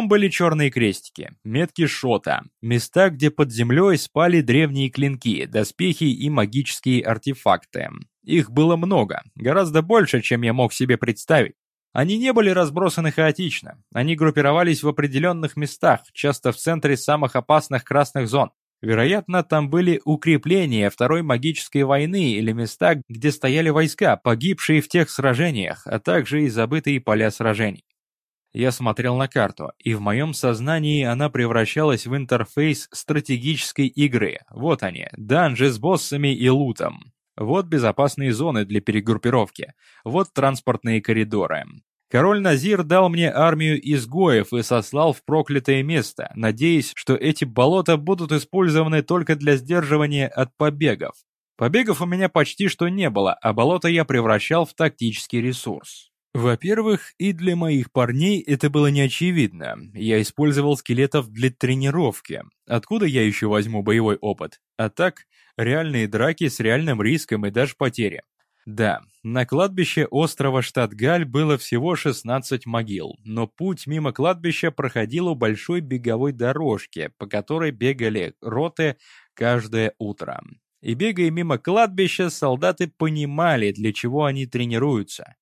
Потом были черные крестики, метки шота, места, где под землей спали древние клинки, доспехи и магические артефакты. Их было много, гораздо больше, чем я мог себе представить. Они не были разбросаны хаотично, они группировались в определенных местах, часто в центре самых опасных красных зон. Вероятно, там были укрепления Второй магической войны или места, где стояли войска, погибшие в тех сражениях, а также и забытые поля сражений. Я смотрел на карту, и в моем сознании она превращалась в интерфейс стратегической игры. Вот они, данжи с боссами и лутом. Вот безопасные зоны для перегруппировки. Вот транспортные коридоры. Король Назир дал мне армию изгоев и сослал в проклятое место, надеясь, что эти болота будут использованы только для сдерживания от побегов. Побегов у меня почти что не было, а болото я превращал в тактический ресурс. Во-первых, и для моих парней это было неочевидно. Я использовал скелетов для тренировки. Откуда я еще возьму боевой опыт? А так, реальные драки с реальным риском и даже потери. Да, на кладбище острова Штатгаль было всего 16 могил, но путь мимо кладбища проходил у большой беговой дорожки, по которой бегали роты каждое утро. И бегая мимо кладбища, солдаты понимали, для чего они тренируются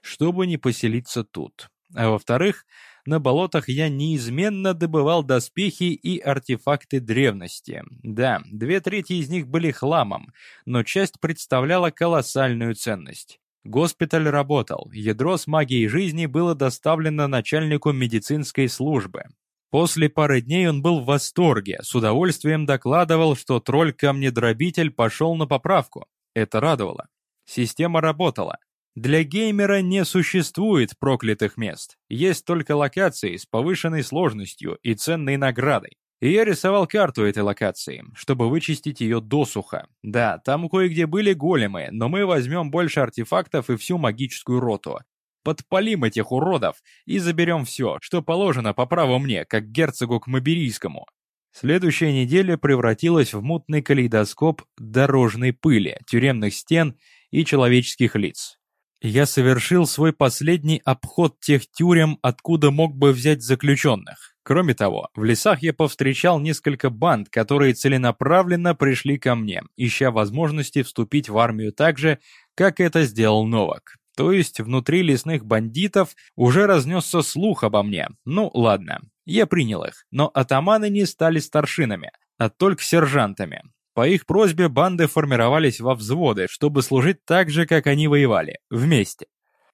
чтобы не поселиться тут. А во-вторых, на болотах я неизменно добывал доспехи и артефакты древности. Да, две трети из них были хламом, но часть представляла колоссальную ценность. Госпиталь работал, ядро с магией жизни было доставлено начальнику медицинской службы. После пары дней он был в восторге, с удовольствием докладывал, что тролль-камнедробитель пошел на поправку. Это радовало. Система работала. Для геймера не существует проклятых мест, есть только локации с повышенной сложностью и ценной наградой. И я рисовал карту этой локации, чтобы вычистить ее досуха. Да, там кое-где были големы, но мы возьмем больше артефактов и всю магическую роту. Подпалим этих уродов и заберем все, что положено по праву мне, как герцогу к Маберийскому. Следующая неделя превратилась в мутный калейдоскоп дорожной пыли, тюремных стен и человеческих лиц. Я совершил свой последний обход тех тюрем, откуда мог бы взять заключенных. Кроме того, в лесах я повстречал несколько банд, которые целенаправленно пришли ко мне, ища возможности вступить в армию так же, как это сделал Новак. То есть внутри лесных бандитов уже разнесся слух обо мне. Ну, ладно, я принял их, но атаманы не стали старшинами, а только сержантами. По их просьбе банды формировались во взводы, чтобы служить так же, как они воевали, вместе.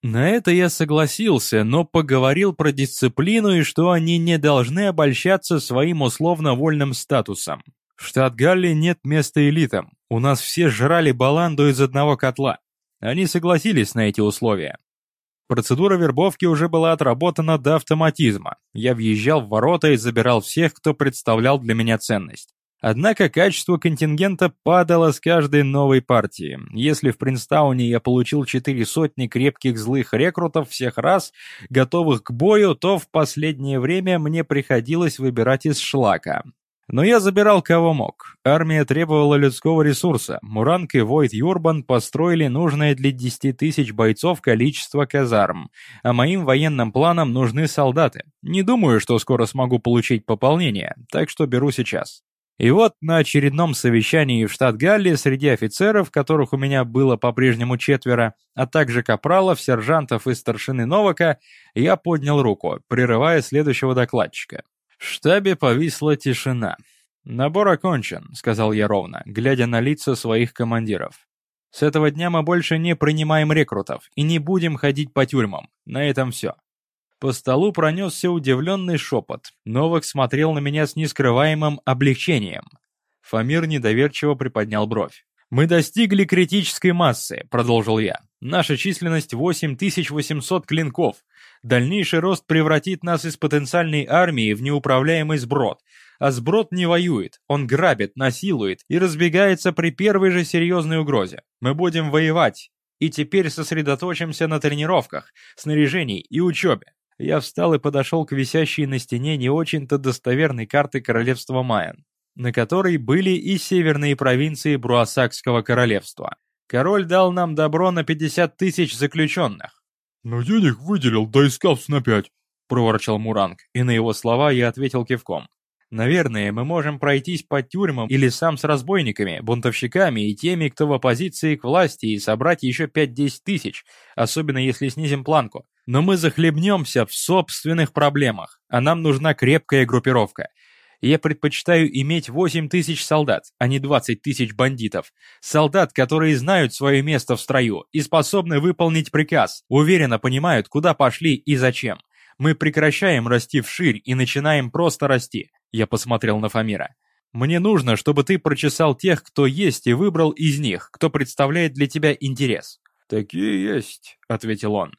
На это я согласился, но поговорил про дисциплину и что они не должны обольщаться своим условно-вольным статусом. В штат Галли нет места элитам, у нас все жрали баланду из одного котла. Они согласились на эти условия. Процедура вербовки уже была отработана до автоматизма. Я въезжал в ворота и забирал всех, кто представлял для меня ценность. Однако качество контингента падало с каждой новой партии. Если в Принстауне я получил четыре сотни крепких злых рекрутов всех раз, готовых к бою, то в последнее время мне приходилось выбирать из шлака. Но я забирал кого мог. Армия требовала людского ресурса. Муранг и Войт Юрбан построили нужное для 10 тысяч бойцов количество казарм. А моим военным планам нужны солдаты. Не думаю, что скоро смогу получить пополнение, так что беру сейчас. И вот на очередном совещании в штат Галли среди офицеров, которых у меня было по-прежнему четверо, а также капралов, сержантов и старшины Новака, я поднял руку, прерывая следующего докладчика. В штабе повисла тишина. «Набор окончен», — сказал я ровно, глядя на лица своих командиров. «С этого дня мы больше не принимаем рекрутов и не будем ходить по тюрьмам. На этом все». По столу пронесся удивленный шепот. Новак смотрел на меня с нескрываемым облегчением. Фамир недоверчиво приподнял бровь. «Мы достигли критической массы», — продолжил я. «Наша численность 8800 клинков. Дальнейший рост превратит нас из потенциальной армии в неуправляемый сброд. А сброд не воюет, он грабит, насилует и разбегается при первой же серьезной угрозе. Мы будем воевать. И теперь сосредоточимся на тренировках, снаряжении и учебе. Я встал и подошел к висящей на стене не очень-то достоверной карты королевства Майен, на которой были и северные провинции Бруасакского королевства. Король дал нам добро на 50 тысяч заключенных. «Но денег выделил, да искал на пять», — проворчал Муранг, и на его слова я ответил кивком. «Наверное, мы можем пройтись по тюрьмам или сам с разбойниками, бунтовщиками и теми, кто в оппозиции к власти, и собрать еще 5-10 тысяч, особенно если снизим планку. Но мы захлебнемся в собственных проблемах, а нам нужна крепкая группировка. Я предпочитаю иметь 8 тысяч солдат, а не 20 тысяч бандитов. Солдат, которые знают свое место в строю и способны выполнить приказ, уверенно понимают, куда пошли и зачем. Мы прекращаем расти вширь и начинаем просто расти. Я посмотрел на Фамира. Мне нужно, чтобы ты прочесал тех, кто есть, и выбрал из них, кто представляет для тебя интерес. «Такие есть», — ответил он.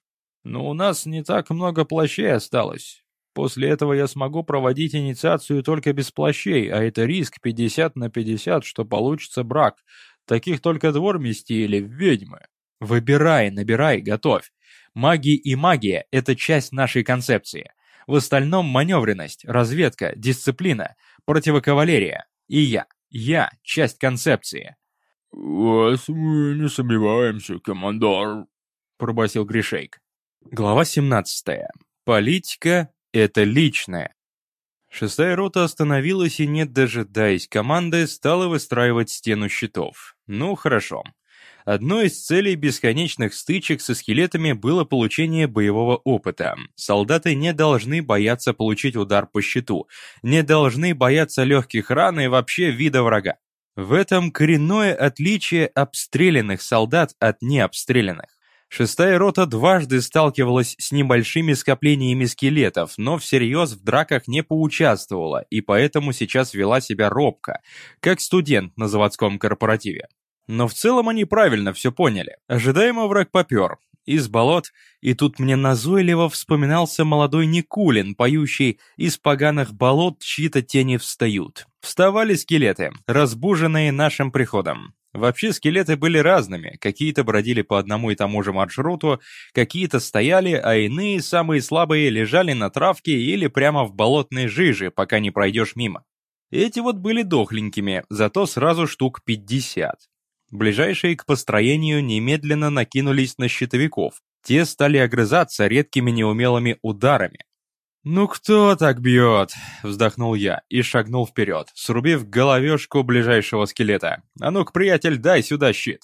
«Но у нас не так много плащей осталось. После этого я смогу проводить инициацию только без плащей, а это риск 50 на 50, что получится брак. Таких только двор или ведьмы. Выбирай, набирай, готовь. Маги и магия – это часть нашей концепции. В остальном маневренность, разведка, дисциплина, противокавалерия. И я. Я – часть концепции. «Вас мы не сомневаемся, командор», – пробасил Гришейк. Глава 17. Политика – это личное. Шестая рота остановилась и, не дожидаясь команды, стала выстраивать стену щитов. Ну, хорошо. Одной из целей бесконечных стычек со скелетами было получение боевого опыта. Солдаты не должны бояться получить удар по щиту, не должны бояться легких ран и вообще вида врага. В этом коренное отличие обстрелянных солдат от необстрелянных. Шестая рота дважды сталкивалась с небольшими скоплениями скелетов, но всерьез в драках не поучаствовала и поэтому сейчас вела себя робко, как студент на заводском корпоративе. Но в целом они правильно все поняли. Ожидаемо враг попер. Из болот, и тут мне назойливо вспоминался молодой Никулин, поющий «Из поганых болот чьи-то тени встают». Вставали скелеты, разбуженные нашим приходом. Вообще скелеты были разными, какие-то бродили по одному и тому же маршруту, какие-то стояли, а иные, самые слабые, лежали на травке или прямо в болотной жиже, пока не пройдешь мимо. Эти вот были дохленькими, зато сразу штук 50. Ближайшие к построению немедленно накинулись на щитовиков. Те стали огрызаться редкими неумелыми ударами. «Ну кто так бьет?» — вздохнул я и шагнул вперед, срубив головешку ближайшего скелета. «А ну-ка, приятель, дай сюда щит!»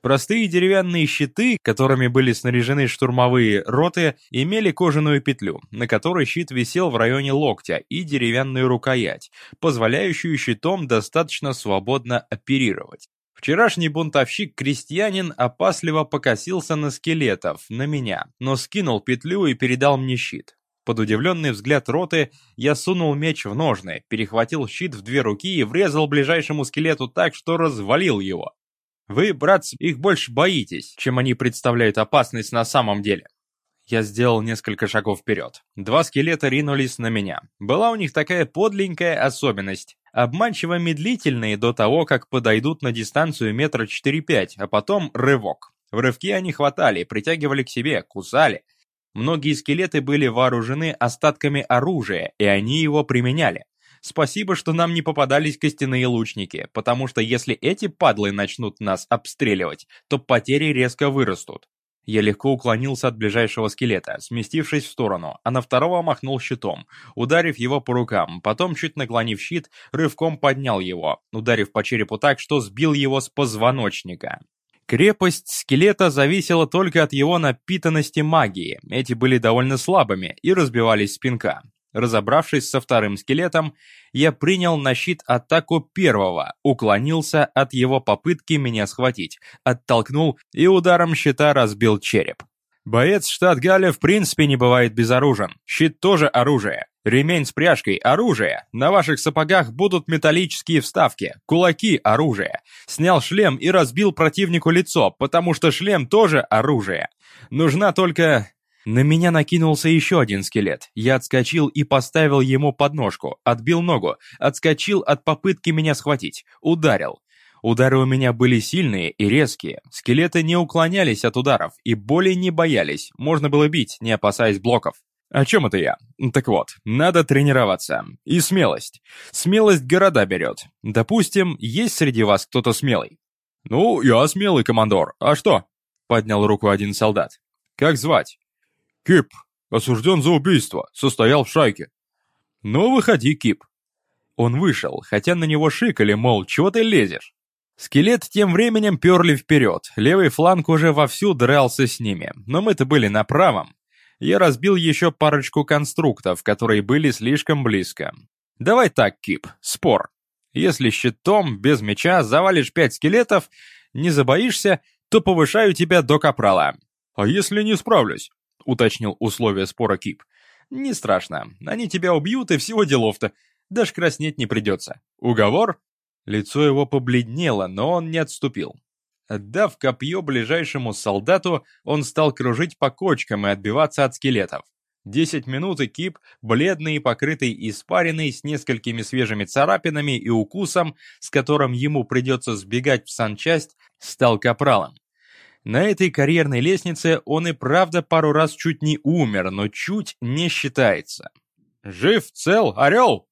Простые деревянные щиты, которыми были снаряжены штурмовые роты, имели кожаную петлю, на которой щит висел в районе локтя, и деревянную рукоять, позволяющую щитом достаточно свободно оперировать. Вчерашний бунтовщик-крестьянин опасливо покосился на скелетов, на меня, но скинул петлю и передал мне щит. Под удивленный взгляд роты я сунул меч в ножны, перехватил щит в две руки и врезал ближайшему скелету так, что развалил его. Вы, братцы, их больше боитесь, чем они представляют опасность на самом деле. Я сделал несколько шагов вперед. Два скелета ринулись на меня. Была у них такая подленькая особенность обманчиво медлительные до того, как подойдут на дистанцию метра 4-5, а потом рывок. В рывке они хватали, притягивали к себе, кусали. Многие скелеты были вооружены остатками оружия, и они его применяли. Спасибо, что нам не попадались костяные лучники, потому что если эти падлы начнут нас обстреливать, то потери резко вырастут. Я легко уклонился от ближайшего скелета, сместившись в сторону, а на второго махнул щитом, ударив его по рукам, потом, чуть наклонив щит, рывком поднял его, ударив по черепу так, что сбил его с позвоночника. Крепость скелета зависела только от его напитанности магии, эти были довольно слабыми и разбивались с пинка. Разобравшись со вторым скелетом, я принял на щит атаку первого, уклонился от его попытки меня схватить, оттолкнул и ударом щита разбил череп. Боец штат Галя в принципе не бывает безоружен. Щит тоже оружие. Ремень с пряжкой – оружие. На ваших сапогах будут металлические вставки. Кулаки – оружие. Снял шлем и разбил противнику лицо, потому что шлем тоже оружие. Нужна только на меня накинулся еще один скелет. Я отскочил и поставил ему подножку, отбил ногу, отскочил от попытки меня схватить, ударил. Удары у меня были сильные и резкие. Скелеты не уклонялись от ударов и боли не боялись. Можно было бить, не опасаясь блоков. О чем это я? Так вот, надо тренироваться. И смелость. Смелость города берет. Допустим, есть среди вас кто-то смелый. «Ну, я смелый, командор. А что?» Поднял руку один солдат. «Как звать?» «Кип», Осужден за убийство, состоял в шайке». «Ну, выходи, Кип». Он вышел, хотя на него шикали, мол, чего ты лезешь? Скелет тем временем перли вперед, левый фланг уже вовсю дрался с ними, но мы-то были на правом. Я разбил еще парочку конструктов, которые были слишком близко. Давай так, Кип, спор. Если щитом, без меча, завалишь пять скелетов, не забоишься, то повышаю тебя до капрала. А если не справлюсь? Уточнил условия спора Кип. Не страшно, они тебя убьют и всего делов-то. Даже краснеть не придется. Уговор? Лицо его побледнело, но он не отступил. Отдав копье ближайшему солдату, он стал кружить по кочкам и отбиваться от скелетов. Десять минут и Кип, бледный и покрытый испариной, с несколькими свежими царапинами и укусом, с которым ему придется сбегать в санчасть, стал капралом. На этой карьерной лестнице он и правда пару раз чуть не умер, но чуть не считается. «Жив, цел, орел!»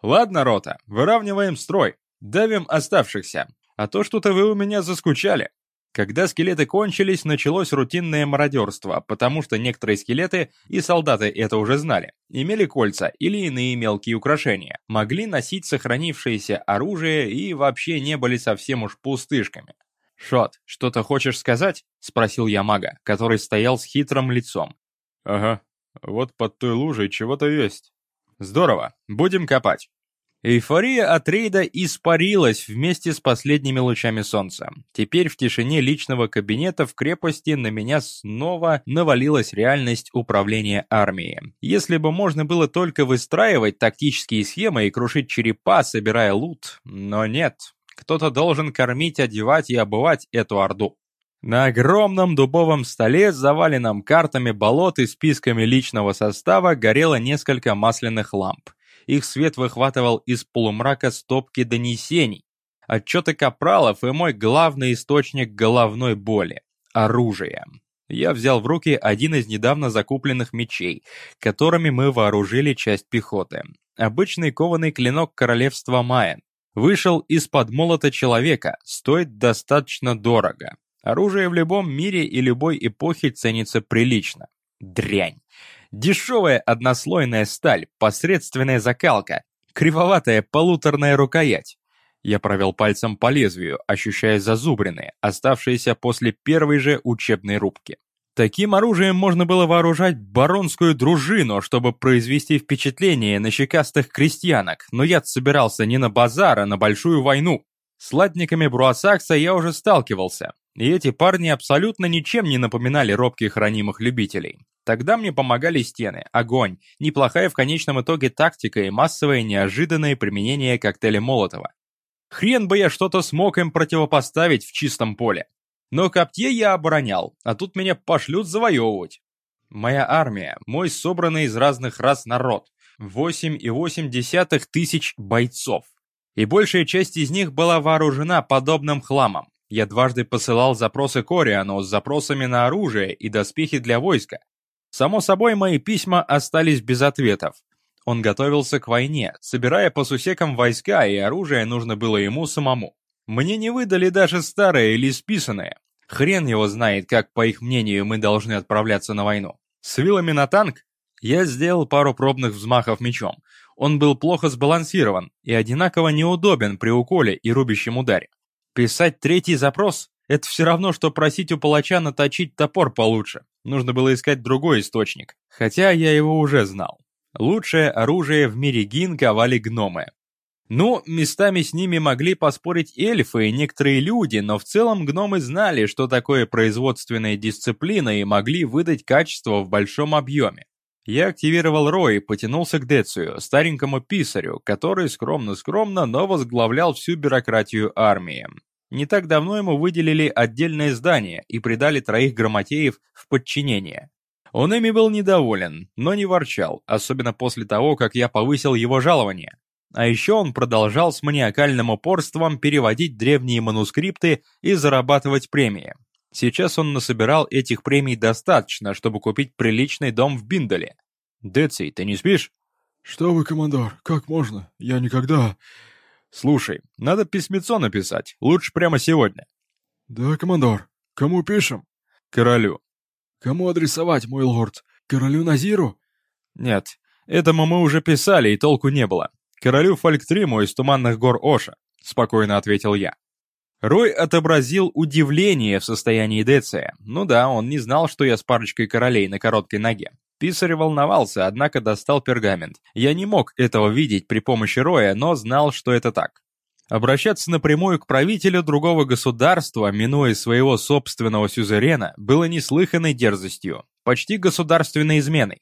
«Ладно, рота, выравниваем строй. Давим оставшихся, а то что-то вы у меня заскучали. Когда скелеты кончились, началось рутинное мародерство, потому что некоторые скелеты, и солдаты это уже знали, имели кольца или иные мелкие украшения, могли носить сохранившееся оружие и вообще не были совсем уж пустышками. «Шот, что-то хочешь сказать?» — спросил я мага, который стоял с хитрым лицом. «Ага, вот под той лужей чего-то есть». «Здорово, будем копать». Эйфория от рейда испарилась вместе с последними лучами солнца. Теперь в тишине личного кабинета в крепости на меня снова навалилась реальность управления армией. Если бы можно было только выстраивать тактические схемы и крушить черепа, собирая лут, но нет. Кто-то должен кормить, одевать и обывать эту орду. На огромном дубовом столе, заваленном картами болот и списками личного состава, горело несколько масляных ламп. Их свет выхватывал из полумрака стопки донесений, отчеты капралов и мой главный источник головной боли – оружие. Я взял в руки один из недавно закупленных мечей, которыми мы вооружили часть пехоты. Обычный кованый клинок королевства Майен. Вышел из-под молота человека, стоит достаточно дорого. Оружие в любом мире и любой эпохе ценится прилично. Дрянь. Дешевая однослойная сталь, посредственная закалка, кривоватая полуторная рукоять. Я провел пальцем по лезвию, ощущая зазубрины, оставшиеся после первой же учебной рубки. Таким оружием можно было вооружать баронскую дружину, чтобы произвести впечатление на щекастых крестьянок, но я собирался не на базар, а на большую войну. С латниками Бруасакса я уже сталкивался, и эти парни абсолютно ничем не напоминали робких ранимых любителей. Тогда мне помогали стены, огонь, неплохая в конечном итоге тактика и массовое неожиданное применение коктейля Молотова. Хрен бы я что-то смог им противопоставить в чистом поле. Но Коптье я оборонял, а тут меня пошлют завоевывать. Моя армия, мой собранный из разных рас народ, 8,8 тысяч бойцов. И большая часть из них была вооружена подобным хламом. Я дважды посылал запросы Кориану с запросами на оружие и доспехи для войска, Само собой, мои письма остались без ответов. Он готовился к войне, собирая по сусекам войска, и оружие нужно было ему самому. Мне не выдали даже старое или списанное. Хрен его знает, как, по их мнению, мы должны отправляться на войну. С вилами на танк? Я сделал пару пробных взмахов мечом. Он был плохо сбалансирован и одинаково неудобен при уколе и рубящем ударе. Писать третий запрос – это все равно, что просить у палача наточить топор получше. Нужно было искать другой источник, хотя я его уже знал. Лучшее оружие в мире гин ковали гномы. Ну, местами с ними могли поспорить эльфы и некоторые люди, но в целом гномы знали, что такое производственная дисциплина и могли выдать качество в большом объеме. Я активировал Рой и потянулся к Децию, старенькому писарю, который скромно-скромно, но возглавлял всю бюрократию армии. Не так давно ему выделили отдельное здание и придали троих грамотеев в подчинение. Он ими был недоволен, но не ворчал, особенно после того, как я повысил его жалование. А еще он продолжал с маниакальным упорством переводить древние манускрипты и зарабатывать премии. Сейчас он насобирал этих премий достаточно, чтобы купить приличный дом в Биндале. «Деций, ты не спишь?» «Что вы, командор, как можно? Я никогда...» «Слушай, надо письмецо написать, лучше прямо сегодня». «Да, командор. Кому пишем?» «Королю». «Кому адресовать, мой лорд? Королю Назиру?» «Нет, этому мы уже писали, и толку не было. Королю Фолктриму из Туманных гор Оша», — спокойно ответил я. Рой отобразил удивление в состоянии Деция. Ну да, он не знал, что я с парочкой королей на короткой ноге. Писарь волновался, однако достал пергамент. Я не мог этого видеть при помощи Роя, но знал, что это так. Обращаться напрямую к правителю другого государства, минуя своего собственного сюзерена, было неслыханной дерзостью, почти государственной изменой.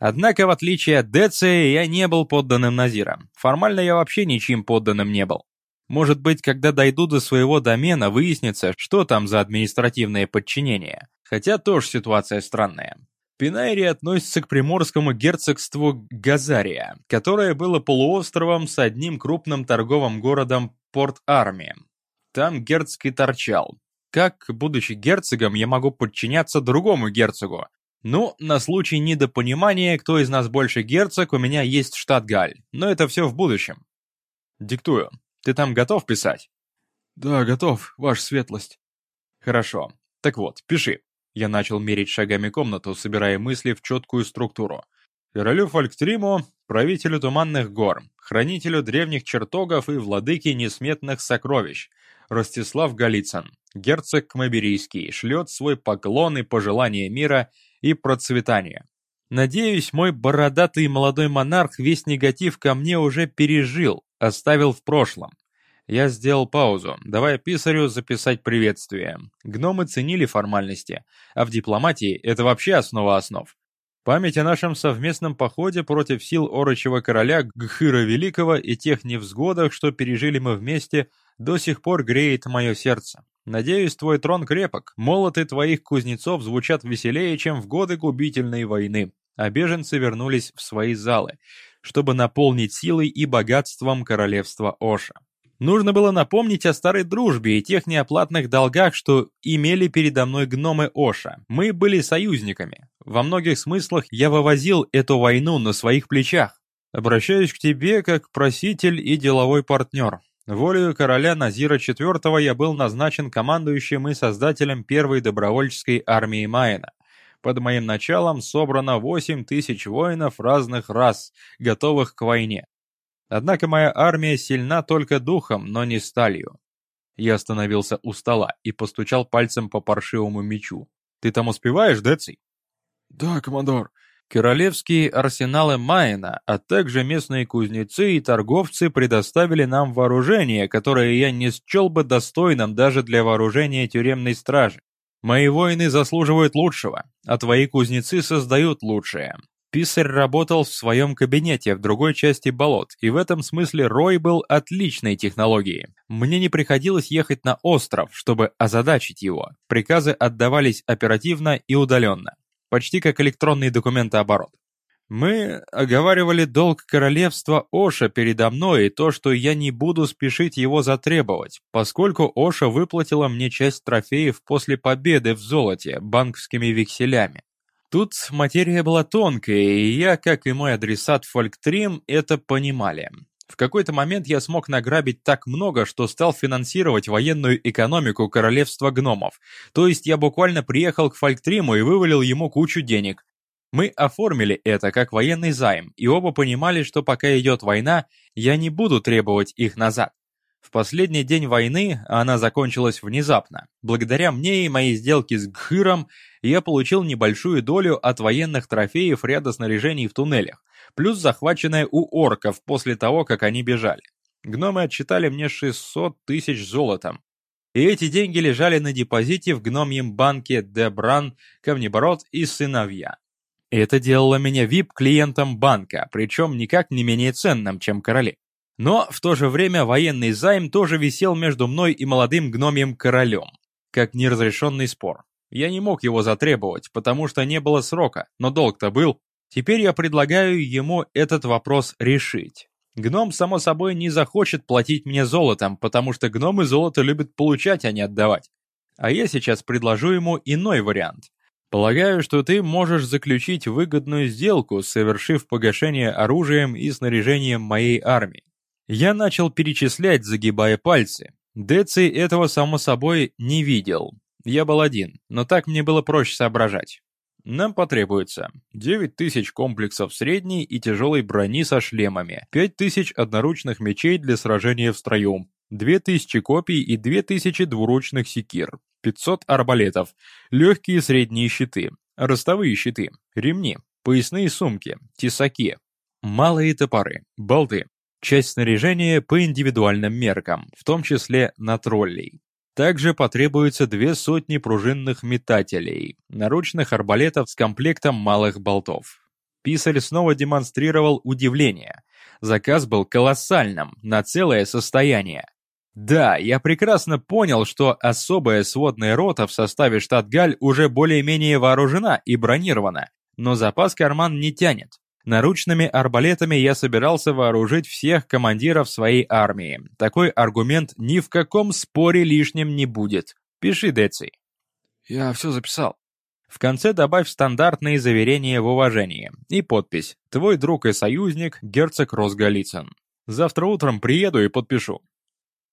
Однако, в отличие от Деция, я не был подданным Назира. Формально я вообще ничьим подданным не был. Может быть, когда дойду до своего домена, выяснится, что там за административное подчинение. Хотя тоже ситуация странная. Пинайри относится к приморскому герцогству Газария, которое было полуостровом с одним крупным торговым городом Порт-Арми. Там герцог и торчал. Как, будучи герцогом, я могу подчиняться другому герцогу? Ну, на случай недопонимания, кто из нас больше герцог, у меня есть штат Галь, но это все в будущем. Диктую. Ты там готов писать? Да, готов, ваша светлость. Хорошо. Так вот, пиши. Я начал мерить шагами комнату, собирая мысли в четкую структуру. Королю Фолктриму, правителю Туманных гор, хранителю древних чертогов и владыке несметных сокровищ, Ростислав Голицын, герцог Кмаберийский, шлет свой поклон и пожелание мира и процветания. Надеюсь, мой бородатый молодой монарх весь негатив ко мне уже пережил, оставил в прошлом. Я сделал паузу, давая писарю записать приветствие. Гномы ценили формальности, а в дипломатии это вообще основа основ. Память о нашем совместном походе против сил Орочего короля Гхыра Великого и тех невзгодах, что пережили мы вместе, до сих пор греет мое сердце. Надеюсь, твой трон крепок, молоты твоих кузнецов звучат веселее, чем в годы губительной войны, а беженцы вернулись в свои залы, чтобы наполнить силой и богатством королевства Оша. Нужно было напомнить о старой дружбе и тех неоплатных долгах, что имели передо мной гномы Оша. Мы были союзниками. Во многих смыслах я вывозил эту войну на своих плечах. Обращаюсь к тебе как проситель и деловой партнер. Волею короля Назира IV я был назначен командующим и создателем первой добровольческой армии Майена. Под моим началом собрано 8 тысяч воинов разных рас, готовых к войне. Однако моя армия сильна только духом, но не сталью. Я остановился у стола и постучал пальцем по паршивому мечу. «Ты там успеваешь, Деций?» «Да, командор». Королевские арсеналы Майена, а также местные кузнецы и торговцы предоставили нам вооружение, которое я не счел бы достойным даже для вооружения тюремной стражи. Мои воины заслуживают лучшего, а твои кузнецы создают лучшее. Писарь работал в своем кабинете в другой части болот, и в этом смысле Рой был отличной технологией. Мне не приходилось ехать на остров, чтобы озадачить его. Приказы отдавались оперативно и удаленно. Почти как электронный документооборот. Мы оговаривали долг королевства Оша передо мной и то, что я не буду спешить его затребовать, поскольку Оша выплатила мне часть трофеев после победы в золоте банковскими векселями. Тут материя была тонкая, и я, как и мой адресат Фольктрим, это понимали. В какой-то момент я смог награбить так много, что стал финансировать военную экономику королевства гномов. То есть я буквально приехал к Фолктриму и вывалил ему кучу денег. Мы оформили это как военный займ, и оба понимали, что пока идет война, я не буду требовать их назад. В последний день войны, она закончилась внезапно, благодаря мне и моей сделке с Гхыром, я получил небольшую долю от военных трофеев ряда снаряжений в туннелях, плюс захваченное у орков после того, как они бежали. Гномы отчитали мне 600 тысяч золотом. И эти деньги лежали на депозите в гномьем банке Дебран, Камнебород и сыновья. Это делало меня VIP-клиентом банка, причем никак не менее ценным, чем короли. Но в то же время военный займ тоже висел между мной и молодым гномием королем, как неразрешенный спор. Я не мог его затребовать, потому что не было срока, но долг-то был. Теперь я предлагаю ему этот вопрос решить. Гном, само собой, не захочет платить мне золотом, потому что гномы золото любят получать, а не отдавать. А я сейчас предложу ему иной вариант. Полагаю, что ты можешь заключить выгодную сделку, совершив погашение оружием и снаряжением моей армии. Я начал перечислять, загибая пальцы. Деци этого, само собой, не видел. Я был один, но так мне было проще соображать. Нам потребуется 9 тысяч комплексов средней и тяжелой брони со шлемами, 5 тысяч одноручных мечей для сражения в строю, 2 тысячи копий и 2 тысячи двуручных секир, 500 арбалетов, легкие и средние щиты, ростовые щиты, ремни, поясные сумки, тесаки, малые топоры, болты, часть снаряжения по индивидуальным меркам, в том числе на троллей. Также потребуется две сотни пружинных метателей, наручных арбалетов с комплектом малых болтов. Писарь снова демонстрировал удивление. Заказ был колоссальным, на целое состояние. Да, я прекрасно понял, что особая сводная рота в составе штат Галь уже более-менее вооружена и бронирована, но запас карман не тянет. Наручными арбалетами я собирался вооружить всех командиров своей армии. Такой аргумент ни в каком споре лишним не будет. Пиши, Деци. Я все записал. В конце добавь стандартные заверения в уважении и подпись «Твой друг и союзник, герцог Росголицын». Завтра утром приеду и подпишу.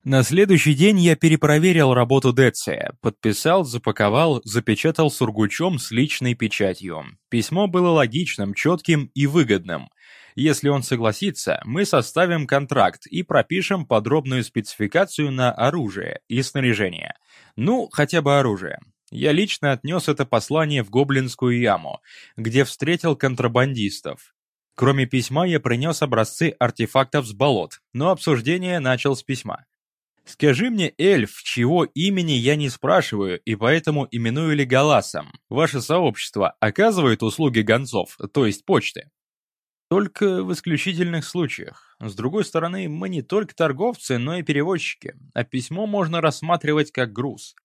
На следующий день я перепроверил работу Деция, подписал, запаковал, запечатал сургучом с личной печатью. Письмо было логичным, четким и выгодным. Если он согласится, мы составим контракт и пропишем подробную спецификацию на оружие и снаряжение. Ну, хотя бы оружие. Я лично отнес это послание в Гоблинскую яму, где встретил контрабандистов. Кроме письма я принес образцы артефактов с болот, но обсуждение начал с письма. Скажи мне, эльф, чьего имени я не спрашиваю, и поэтому именую ли Галасом. Ваше сообщество оказывает услуги гонцов, то есть почты? Только в исключительных случаях. С другой стороны, мы не только торговцы, но и перевозчики, а письмо можно рассматривать как груз.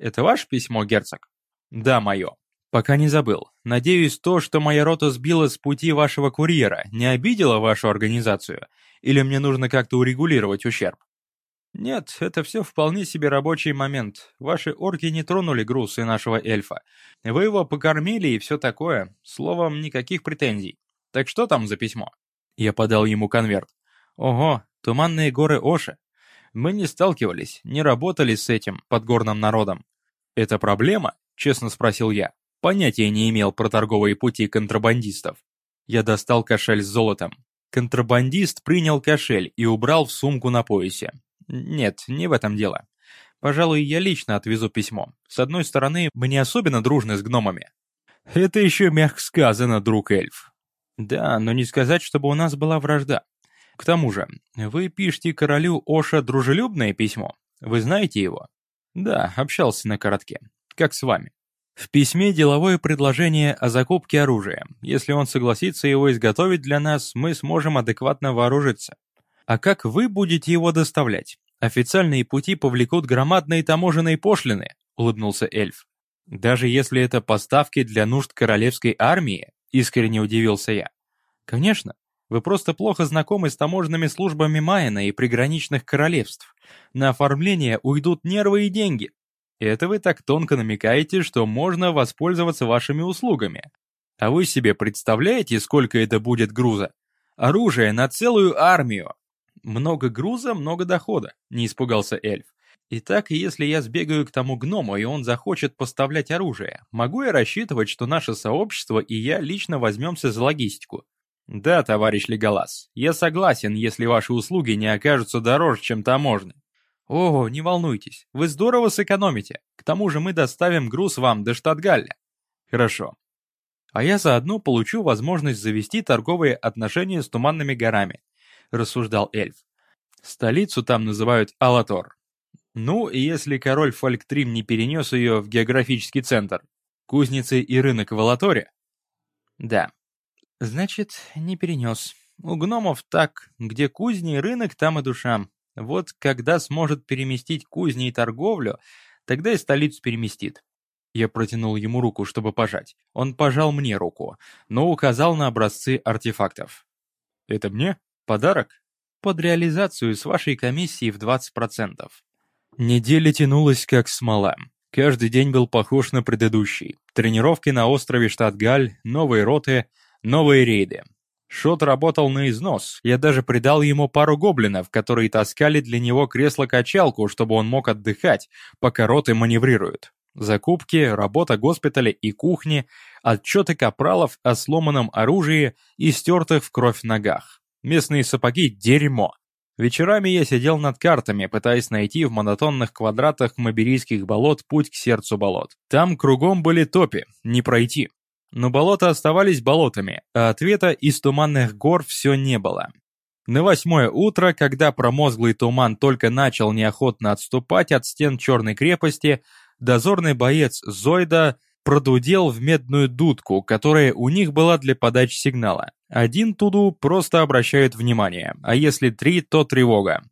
Это ваше письмо, герцог? Да, мое. Пока не забыл. Надеюсь, то, что моя рота сбила с пути вашего курьера, не обидело вашу организацию? Или мне нужно как-то урегулировать ущерб? «Нет, это все вполне себе рабочий момент. Ваши орки не тронули груз и нашего эльфа. Вы его покормили и все такое. Словом, никаких претензий. Так что там за письмо?» Я подал ему конверт. «Ого, туманные горы Оши. Мы не сталкивались, не работали с этим подгорным народом. Это проблема?» — честно спросил я. Понятия не имел про торговые пути контрабандистов. Я достал кошель с золотом. Контрабандист принял кошель и убрал в сумку на поясе. Нет, не в этом дело. Пожалуй, я лично отвезу письмо. С одной стороны, мы не особенно дружны с гномами. Это еще мягко сказано, друг эльф. Да, но не сказать, чтобы у нас была вражда. К тому же, вы пишете королю Оша дружелюбное письмо. Вы знаете его? Да, общался на коротке. Как с вами. В письме деловое предложение о закупке оружия. Если он согласится его изготовить для нас, мы сможем адекватно вооружиться. А как вы будете его доставлять? Официальные пути повлекут громадные таможенные пошлины, улыбнулся эльф. Даже если это поставки для нужд королевской армии, искренне удивился я. Конечно, вы просто плохо знакомы с таможенными службами Майена и приграничных королевств. На оформление уйдут нервы и деньги. Это вы так тонко намекаете, что можно воспользоваться вашими услугами. А вы себе представляете, сколько это будет груза? Оружие на целую армию. «Много груза, много дохода», — не испугался эльф. «Итак, если я сбегаю к тому гному, и он захочет поставлять оружие, могу я рассчитывать, что наше сообщество и я лично возьмемся за логистику?» «Да, товарищ Леголас, я согласен, если ваши услуги не окажутся дороже, чем таможня». «О, не волнуйтесь, вы здорово сэкономите. К тому же мы доставим груз вам до Штатгалля». «Хорошо. А я заодно получу возможность завести торговые отношения с Туманными горами. — рассуждал эльф. «Столицу там называют Алатор. Ну, если король Фольктрим не перенес ее в географический центр, кузницы и рынок в Алаторе?» «Да». «Значит, не перенес. У гномов так, где кузни и рынок, там и душа. Вот когда сможет переместить кузни и торговлю, тогда и столицу переместит». Я протянул ему руку, чтобы пожать. Он пожал мне руку, но указал на образцы артефактов. «Это мне?» Подарок? Под реализацию с вашей комиссией в 20%. Неделя тянулась как смола. Каждый день был похож на предыдущий. Тренировки на острове Штатгаль, новые роты, новые рейды. Шот работал на износ, я даже придал ему пару гоблинов, которые таскали для него кресло-качалку, чтобы он мог отдыхать, пока роты маневрируют. Закупки, работа госпиталя и кухни, отчеты капралов о сломанном оружии и стертых в кровь ногах. Местные сапоги – дерьмо. Вечерами я сидел над картами, пытаясь найти в монотонных квадратах маберийских болот путь к сердцу болот. Там кругом были топи, не пройти. Но болота оставались болотами, а ответа из туманных гор все не было. На восьмое утро, когда промозглый туман только начал неохотно отступать от стен Черной крепости, дозорный боец Зойда продудел в медную дудку, которая у них была для подачи сигнала. Один туду просто обращают внимание, а если три, то тревога.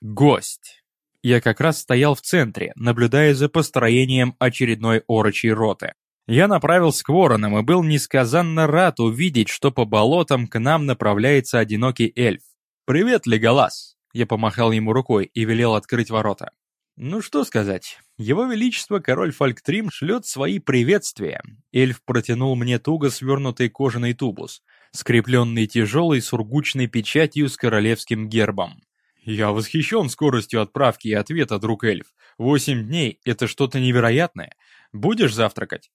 Гость. Я как раз стоял в центре, наблюдая за построением очередной орочей роты. Я направился к воронам и был несказанно рад увидеть, что по болотам к нам направляется одинокий эльф. «Привет, Леголас!» Я помахал ему рукой и велел открыть ворота. Ну что сказать, его величество король Фольктрим шлет свои приветствия. Эльф протянул мне туго свернутый кожаный тубус, скрепленный тяжелой сургучной печатью с королевским гербом. Я восхищен скоростью отправки и ответа, друг эльф. Восемь дней — это что-то невероятное. Будешь завтракать?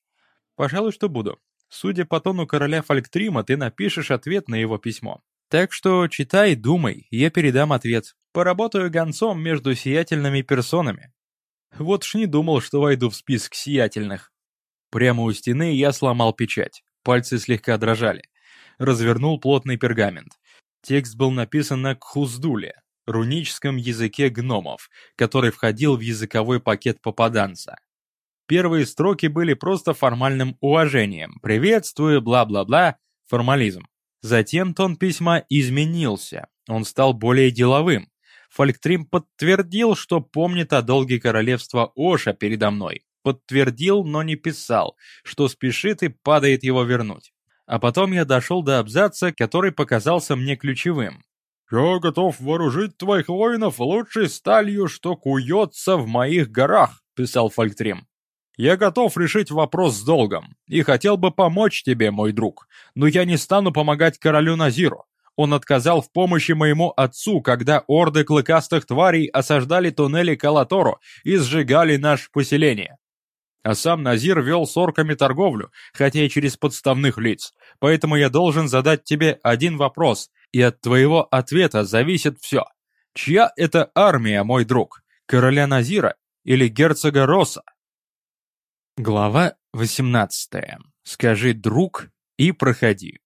Пожалуй, что буду. Судя по тону короля Фолктрима, ты напишешь ответ на его письмо. Так что читай, думай, я передам ответ. Поработаю гонцом между сиятельными персонами. Вот ж не думал, что войду в список сиятельных. Прямо у стены я сломал печать. Пальцы слегка дрожали. Развернул плотный пергамент. Текст был написан на кхуздуле, руническом языке гномов, который входил в языковой пакет попаданца. Первые строки были просто формальным уважением. «Приветствую, бла-бла-бла», формализм. Затем тон письма изменился. Он стал более деловым. Фольктрим подтвердил, что помнит о долге королевства Оша передо мной. Подтвердил, но не писал, что спешит и падает его вернуть. А потом я дошел до абзаца, который показался мне ключевым. «Я готов вооружить твоих воинов лучшей сталью, что куется в моих горах», — писал Фольктрим. «Я готов решить вопрос с долгом и хотел бы помочь тебе, мой друг, но я не стану помогать королю Назиру. Он отказал в помощи моему отцу, когда орды клыкастых тварей осаждали туннели Калаторо и сжигали наше поселение. А сам Назир вел с орками торговлю, хотя и через подставных лиц. Поэтому я должен задать тебе один вопрос, и от твоего ответа зависит все. Чья это армия, мой друг? Короля Назира или герцога Росса? Глава 18. Скажи «друг» и проходи.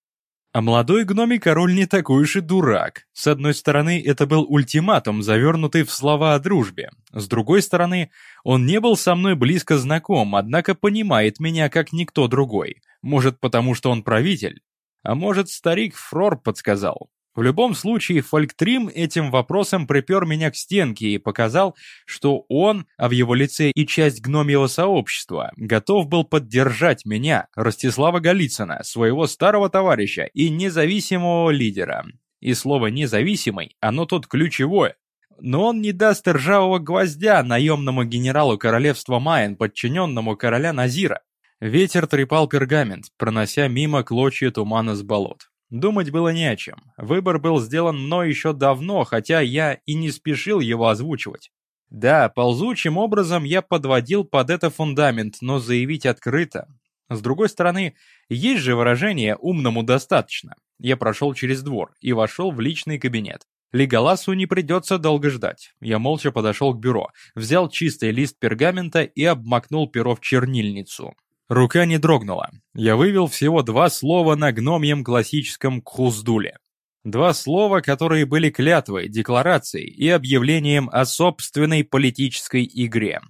А молодой гномий король не такой уж и дурак. С одной стороны, это был ультиматум, завернутый в слова о дружбе. С другой стороны, он не был со мной близко знаком, однако понимает меня как никто другой. Может, потому что он правитель? А может, старик Фрор подсказал? В любом случае, Фольктрим этим вопросом припер меня к стенке и показал, что он, а в его лице и часть гномьего сообщества, готов был поддержать меня, Ростислава Голицына, своего старого товарища и независимого лидера. И слово «независимый» оно тут ключевое. Но он не даст ржавого гвоздя наемному генералу королевства Майен, подчиненному короля Назира. Ветер трепал пергамент, пронося мимо клочья тумана с болот. Думать было не о чем. Выбор был сделан мной еще давно, хотя я и не спешил его озвучивать. Да, ползучим образом я подводил под это фундамент, но заявить открыто. С другой стороны, есть же выражение «умному достаточно». Я прошел через двор и вошел в личный кабинет. Леголасу не придется долго ждать. Я молча подошел к бюро, взял чистый лист пергамента и обмакнул перо в чернильницу. Рука не дрогнула. Я вывел всего два слова на гномьем классическом кхуздуле. Два слова, которые были клятвой, декларацией и объявлением о собственной политической игре.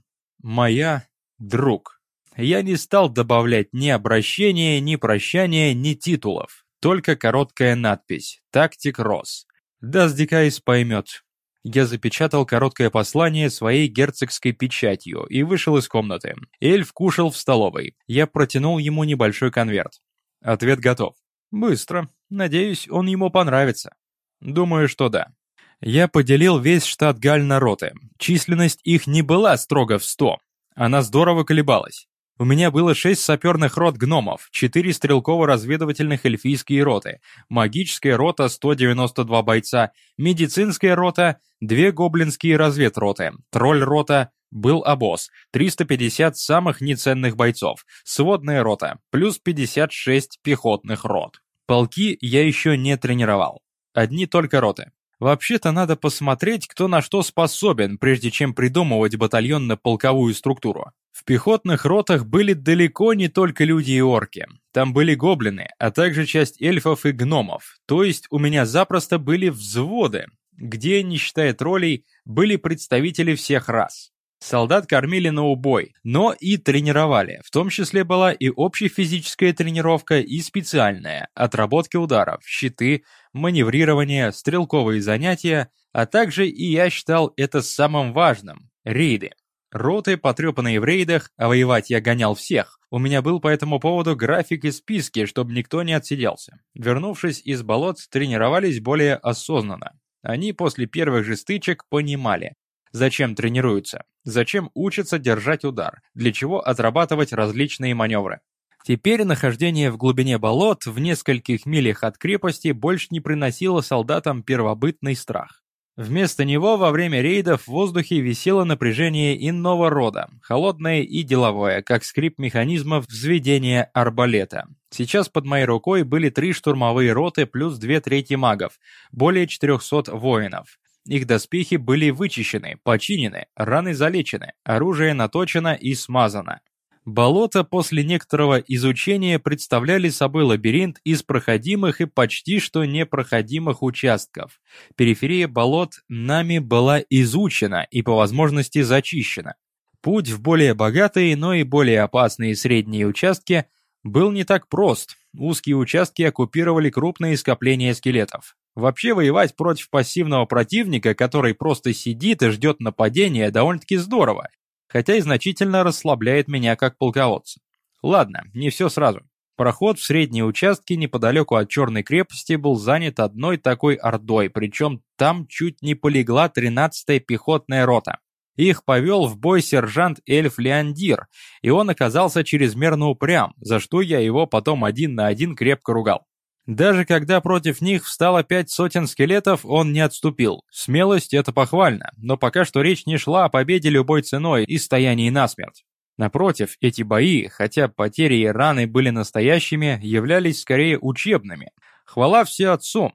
Моя друг. Я не стал добавлять ни обращения, ни прощания, ни титулов. Только короткая надпись «Тактик Рос». Даздикайс поймет, я запечатал короткое послание своей герцогской печатью и вышел из комнаты. Эльф кушал в столовой. Я протянул ему небольшой конверт. Ответ готов. Быстро. Надеюсь, он ему понравится. Думаю, что да. Я поделил весь штат Галь на роты. Численность их не была строго в сто. Она здорово колебалась. У меня было шесть саперных рот гномов, четыре стрелково-разведывательных эльфийские роты, магическая рота 192 бойца, медицинская рота, две гоблинские разведроты, тролль-рота, Был обоз, 350 самых неценных бойцов, сводная рота, плюс 56 пехотных рот. Полки я еще не тренировал. Одни только роты. Вообще-то надо посмотреть, кто на что способен, прежде чем придумывать батальонно-полковую структуру. В пехотных ротах были далеко не только люди и орки. Там были гоблины, а также часть эльфов и гномов. То есть у меня запросто были взводы, где, не считая троллей, были представители всех рас. Солдат кормили на убой, но и тренировали. В том числе была и общефизическая тренировка, и специальная, отработки ударов, щиты, маневрирование, стрелковые занятия, а также, и я считал это самым важным, рейды. Роты, потрепанные в рейдах, а воевать я гонял всех. У меня был по этому поводу график и списки, чтобы никто не отсиделся. Вернувшись из болот, тренировались более осознанно. Они после первых же стычек понимали, зачем тренируются, зачем учатся держать удар, для чего отрабатывать различные маневры. Теперь нахождение в глубине болот в нескольких милях от крепости больше не приносило солдатам первобытный страх. Вместо него во время рейдов в воздухе висело напряжение иного рода, холодное и деловое, как скрип механизмов взведения арбалета. Сейчас под моей рукой были три штурмовые роты плюс две трети магов, более 400 воинов. Их доспехи были вычищены, починены, раны залечены, оружие наточено и смазано. Болота после некоторого изучения представляли собой лабиринт из проходимых и почти что непроходимых участков. Периферия болот нами была изучена и по возможности зачищена. Путь в более богатые, но и более опасные средние участки был не так прост. Узкие участки оккупировали крупные скопления скелетов. Вообще воевать против пассивного противника, который просто сидит и ждет нападения, довольно-таки здорово, хотя и значительно расслабляет меня как полководца. Ладно, не все сразу. Проход в средние участки неподалеку от Черной крепости был занят одной такой ордой, причем там чуть не полегла 13-я пехотная рота. Их повел в бой сержант Эльф Леандир, и он оказался чрезмерно упрям, за что я его потом один на один крепко ругал. Даже когда против них встало пять сотен скелетов, он не отступил. Смелость — это похвально, но пока что речь не шла о победе любой ценой и стоянии насмерть. Напротив, эти бои, хотя потери и раны были настоящими, являлись скорее учебными. Хвала все отцу.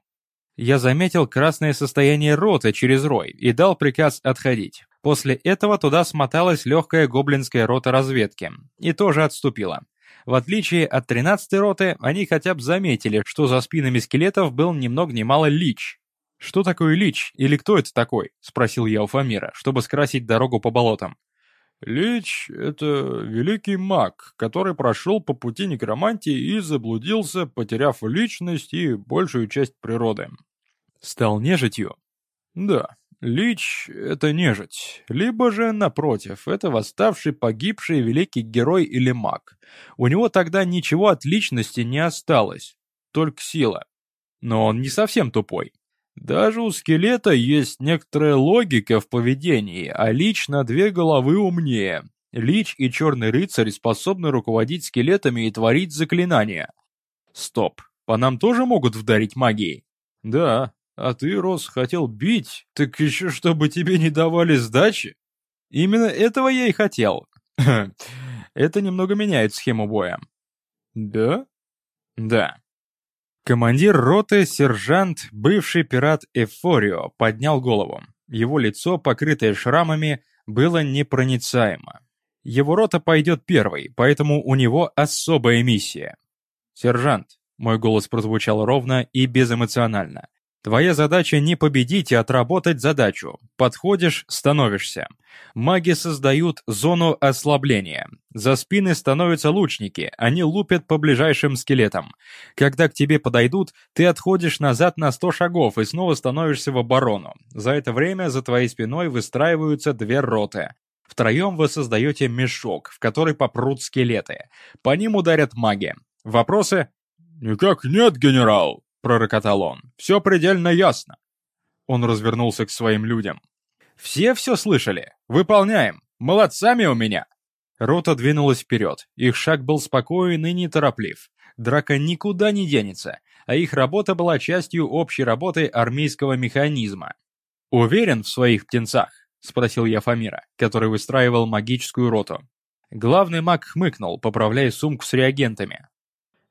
Я заметил красное состояние роты через рой и дал приказ отходить. После этого туда смоталась легкая гоблинская рота разведки и тоже отступила. В отличие от 13-й роты, они хотя бы заметили, что за спинами скелетов был ни много ни мало лич. «Что такое лич? Или кто это такой?» — спросил я у Фамира, чтобы скрасить дорогу по болотам. «Лич — это великий маг, который прошел по пути некромантии и заблудился, потеряв личность и большую часть природы». «Стал нежитью?» «Да, Лич — это нежить, либо же, напротив, это восставший погибший великий герой или маг. У него тогда ничего от личности не осталось, только сила. Но он не совсем тупой. Даже у скелета есть некоторая логика в поведении, а Лич на две головы умнее. Лич и Черный Рыцарь способны руководить скелетами и творить заклинания. Стоп, по нам тоже могут вдарить магией? Да, а ты, Рос, хотел бить, так еще чтобы тебе не давали сдачи? Именно этого я и хотел. Это немного меняет схему боя. Да? Да. Командир роты, сержант, бывший пират Эфорио, поднял голову. Его лицо, покрытое шрамами, было непроницаемо. Его рота пойдет первой, поэтому у него особая миссия. «Сержант», — мой голос прозвучал ровно и безэмоционально, Твоя задача не победить, а отработать задачу. Подходишь – становишься. Маги создают зону ослабления. За спины становятся лучники, они лупят по ближайшим скелетам. Когда к тебе подойдут, ты отходишь назад на 100 шагов и снова становишься в оборону. За это время за твоей спиной выстраиваются две роты. Втроем вы создаете мешок, в который попрут скелеты. По ним ударят маги. Вопросы? «Никак нет, генерал!» Пророкотал он. «Все предельно ясно». Он развернулся к своим людям. «Все все слышали? Выполняем! Молодцами у меня!» Рота двинулась вперед. Их шаг был спокоен и нетороплив. Драка никуда не денется, а их работа была частью общей работы армейского механизма. «Уверен в своих птенцах?» — спросил я Фамира, который выстраивал магическую роту. Главный маг хмыкнул, поправляя сумку с реагентами.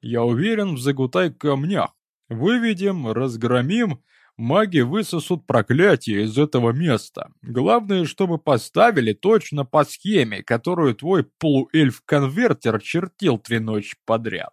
«Я уверен в загутай камнях. Выведем, разгромим, маги высосут проклятие из этого места. Главное, чтобы поставили точно по схеме, которую твой полуэльф-конвертер чертил три ночи подряд».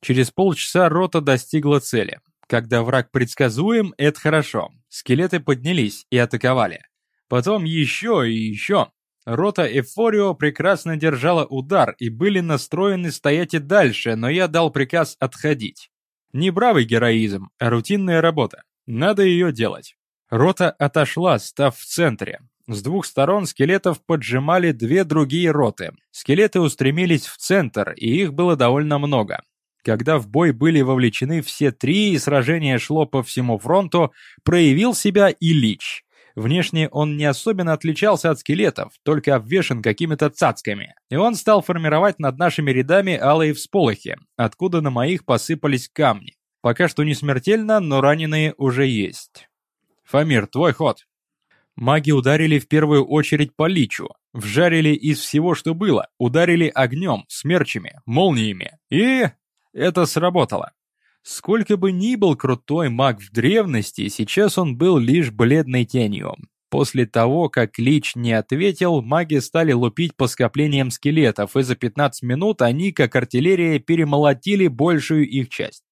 Через полчаса рота достигла цели. Когда враг предсказуем, это хорошо. Скелеты поднялись и атаковали. Потом еще и еще. Рота Эфорио прекрасно держала удар и были настроены стоять и дальше, но я дал приказ отходить. Не бравый героизм, а рутинная работа. Надо ее делать. Рота отошла, став в центре. С двух сторон скелетов поджимали две другие роты. Скелеты устремились в центр, и их было довольно много. Когда в бой были вовлечены все три и сражение шло по всему фронту, проявил себя и Лич. Внешне он не особенно отличался от скелетов, только обвешан какими-то цацками. И он стал формировать над нашими рядами алые всполохи, откуда на моих посыпались камни. Пока что не смертельно, но раненые уже есть. Фамир, твой ход. Маги ударили в первую очередь по личу, вжарили из всего, что было, ударили огнем, смерчами, молниями. И это сработало. Сколько бы ни был крутой маг в древности, сейчас он был лишь бледной тенью. После того, как Лич не ответил, маги стали лупить по скоплениям скелетов, и за 15 минут они, как артиллерия, перемолотили большую их часть.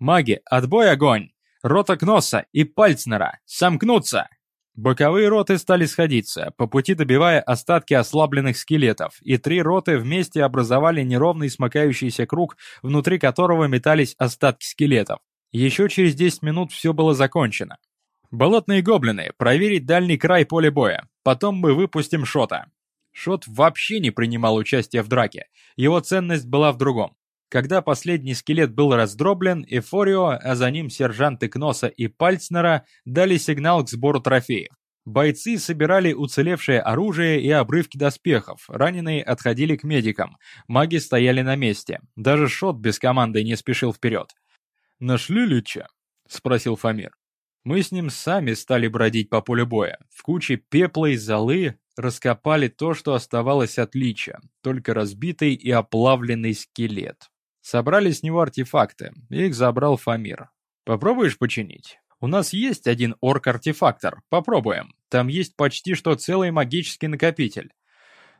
«Маги, отбой огонь! Рота Кносса и Пальцнера! Сомкнуться!» Боковые роты стали сходиться, по пути добивая остатки ослабленных скелетов, и три роты вместе образовали неровный смыкающийся круг, внутри которого метались остатки скелетов. Еще через 10 минут все было закончено. Болотные гоблины, проверить дальний край поля боя. Потом мы выпустим Шота. Шот вообще не принимал участия в драке. Его ценность была в другом. Когда последний скелет был раздроблен, Эфорио, а за ним сержанты Кноса и Пальцнера дали сигнал к сбору трофеев. Бойцы собирали уцелевшее оружие и обрывки доспехов, раненые отходили к медикам, маги стояли на месте, даже Шот без команды не спешил вперед. «Нашли Лича?» — спросил Фамир. Мы с ним сами стали бродить по полю боя. В куче пепла и золы раскопали то, что оставалось от Лича, только разбитый и оплавленный скелет. Собрали с него артефакты, их забрал Фамир. Попробуешь починить? У нас есть один орк-артефактор, попробуем. Там есть почти что целый магический накопитель.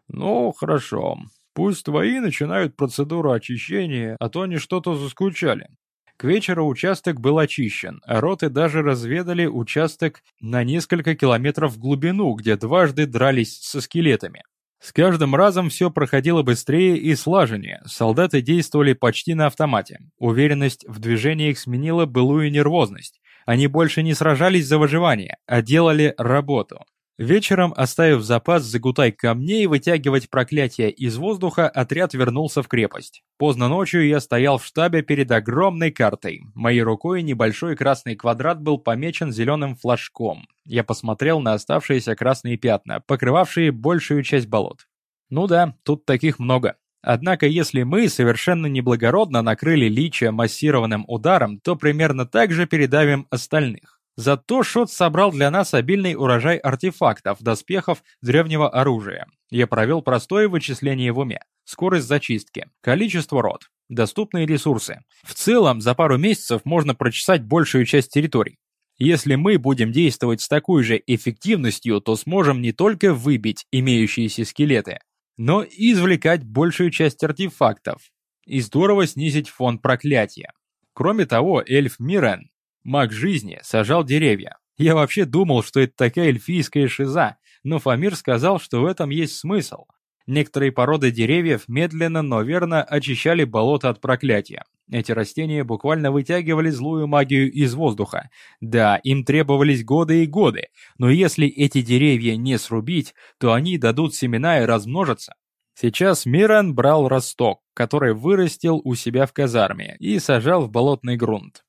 Ну, хорошо. Пусть твои начинают процедуру очищения, а то они что-то заскучали. К вечеру участок был очищен, а роты даже разведали участок на несколько километров в глубину, где дважды дрались со скелетами. С каждым разом все проходило быстрее и слаженнее, солдаты действовали почти на автомате. Уверенность в движениях сменила былую нервозность. Они больше не сражались за выживание, а делали работу. Вечером, оставив запас загутай камней и вытягивать проклятие из воздуха, отряд вернулся в крепость. Поздно ночью я стоял в штабе перед огромной картой. Моей рукой небольшой красный квадрат был помечен зеленым флажком. Я посмотрел на оставшиеся красные пятна, покрывавшие большую часть болот. Ну да, тут таких много. Однако если мы совершенно неблагородно накрыли личия массированным ударом, то примерно так же передавим остальных. Зато Шот собрал для нас обильный урожай артефактов, доспехов, древнего оружия. Я провел простое вычисление в уме. Скорость зачистки, количество рот, доступные ресурсы. В целом, за пару месяцев можно прочесать большую часть территорий. Если мы будем действовать с такой же эффективностью, то сможем не только выбить имеющиеся скелеты, но и извлекать большую часть артефактов. И здорово снизить фон проклятия. Кроме того, эльф Мирен Маг жизни сажал деревья. Я вообще думал, что это такая эльфийская шиза, но Фамир сказал, что в этом есть смысл. Некоторые породы деревьев медленно, но верно очищали болото от проклятия. Эти растения буквально вытягивали злую магию из воздуха. Да, им требовались годы и годы, но если эти деревья не срубить, то они дадут семена и размножатся. Сейчас Миран брал росток, который вырастил у себя в казарме, и сажал в болотный грунт.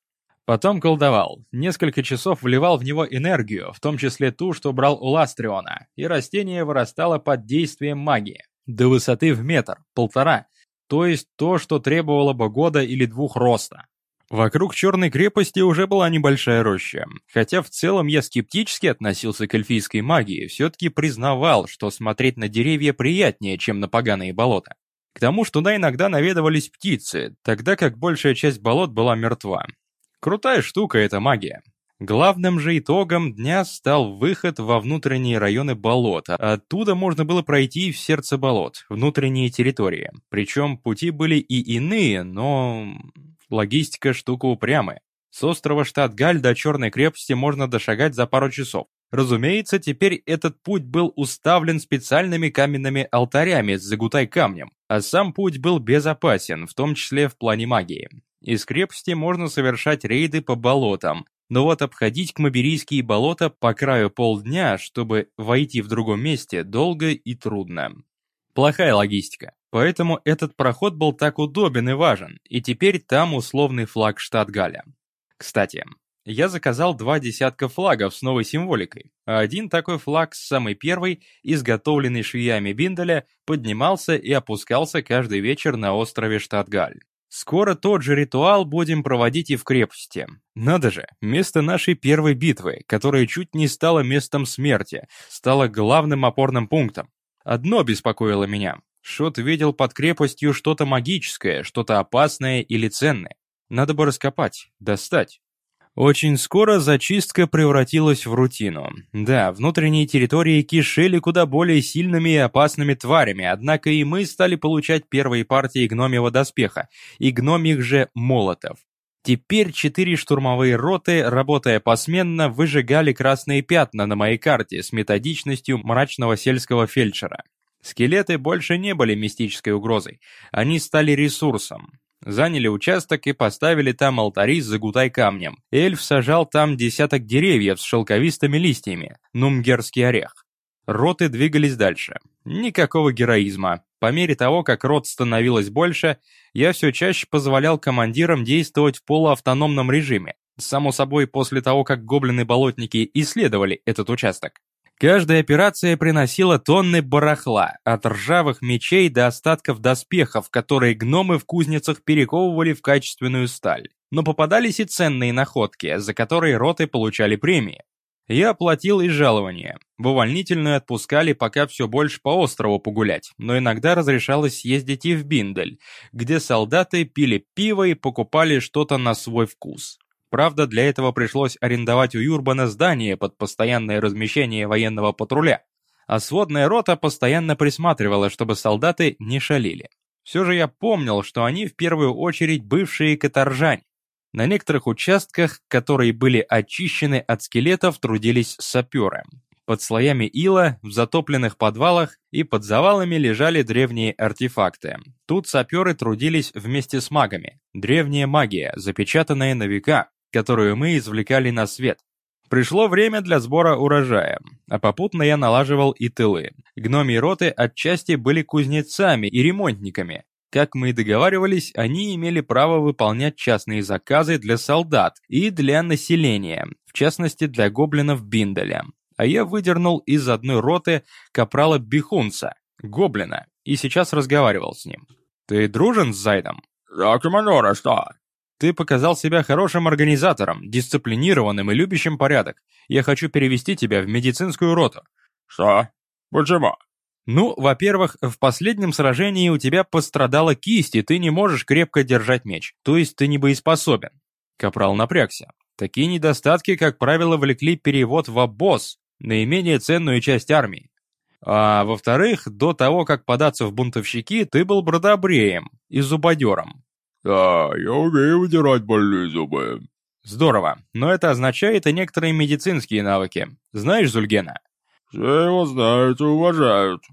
Потом колдовал, несколько часов вливал в него энергию, в том числе ту, что брал у Ластриона, и растение вырастало под действием магии. До высоты в метр, полтора, то есть то, что требовало бы года или двух роста. Вокруг Черной крепости уже была небольшая роща. Хотя в целом я скептически относился к эльфийской магии, все-таки признавал, что смотреть на деревья приятнее, чем на поганые болота. К тому что туда иногда наведывались птицы, тогда как большая часть болот была мертва. Крутая штука эта магия. Главным же итогом дня стал выход во внутренние районы болота. Оттуда можно было пройти в сердце болот, внутренние территории. Причем пути были и иные, но Логистика штука упрямая. С острова Штатгаль до Черной крепости можно дошагать за пару часов. Разумеется, теперь этот путь был уставлен специальными каменными алтарями с загутай камнем, а сам путь был безопасен, в том числе в плане магии. Из крепости можно совершать рейды по болотам, но вот обходить кмаберийские болота по краю полдня, чтобы войти в другом месте, долго и трудно. Плохая логистика. Поэтому этот проход был так удобен и важен, и теперь там условный флаг Штатгаля. Кстати, я заказал два десятка флагов с новой символикой, а один такой флаг, самый первый, изготовленный швеями Бинделя, поднимался и опускался каждый вечер на острове Штатгаль. Скоро тот же ритуал будем проводить и в крепости. Надо же, место нашей первой битвы, которая чуть не стала местом смерти, стало главным опорным пунктом. Одно беспокоило меня. Шот видел под крепостью что-то магическое, что-то опасное или ценное. Надо бы раскопать, достать. Очень скоро зачистка превратилась в рутину. Да, внутренние территории кишели куда более сильными и опасными тварями, однако и мы стали получать первые партии гномьего доспеха и гномих же молотов. Теперь четыре штурмовые роты, работая посменно, выжигали красные пятна на моей карте с методичностью мрачного сельского фельдшера. Скелеты больше не были мистической угрозой, они стали ресурсом. Заняли участок и поставили там алтари с загутай камнем. Эльф сажал там десяток деревьев с шелковистыми листьями, нумгерский орех. Роты двигались дальше. Никакого героизма. По мере того, как рот становилось больше, я все чаще позволял командирам действовать в полуавтономном режиме. Само собой, после того, как гоблины-болотники исследовали этот участок. Каждая операция приносила тонны барахла, от ржавых мечей до остатков доспехов, которые гномы в кузницах перековывали в качественную сталь. Но попадались и ценные находки, за которые роты получали премии. Я платил и жалования. В увольнительную отпускали пока все больше по острову погулять, но иногда разрешалось съездить и в Биндель, где солдаты пили пиво и покупали что-то на свой вкус. Правда, для этого пришлось арендовать у Юрбана здание под постоянное размещение военного патруля, а сводная рота постоянно присматривала, чтобы солдаты не шалили. Все же я помнил, что они в первую очередь бывшие каторжане. На некоторых участках, которые были очищены от скелетов, трудились саперы. Под слоями ила, в затопленных подвалах и под завалами лежали древние артефакты. Тут саперы трудились вместе с магами. Древняя магия, запечатанная на века, которую мы извлекали на свет. Пришло время для сбора урожая, а попутно я налаживал и тылы. Гномьи роты отчасти были кузнецами и ремонтниками. Как мы и договаривались, они имели право выполнять частные заказы для солдат и для населения, в частности для гоблинов Бинделя. А я выдернул из одной роты капрала Бихунца, гоблина, и сейчас разговаривал с ним. «Ты дружен с Зайдом?» «Да, командор, а что?» Ты показал себя хорошим организатором, дисциплинированным и любящим порядок. Я хочу перевести тебя в медицинскую роту». «Что? Почему?» «Ну, во-первых, в последнем сражении у тебя пострадала кисть, и ты не можешь крепко держать меч, то есть ты не боеспособен». Капрал напрягся. Такие недостатки, как правило, влекли перевод в обоз, наименее ценную часть армии. А во-вторых, до того, как податься в бунтовщики, ты был бродобреем и зубодером. «Да, я умею выдирать больные зубы». «Здорово, но это означает и некоторые медицинские навыки. Знаешь Зульгена?» «Все его знают и уважают».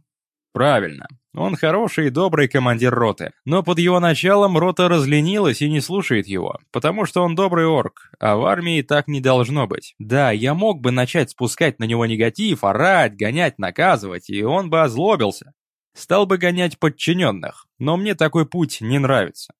«Правильно. Он хороший и добрый командир роты, но под его началом рота разленилась и не слушает его, потому что он добрый орк, а в армии так не должно быть. Да, я мог бы начать спускать на него негатив, орать, гонять, наказывать, и он бы озлобился. Стал бы гонять подчиненных, но мне такой путь не нравится.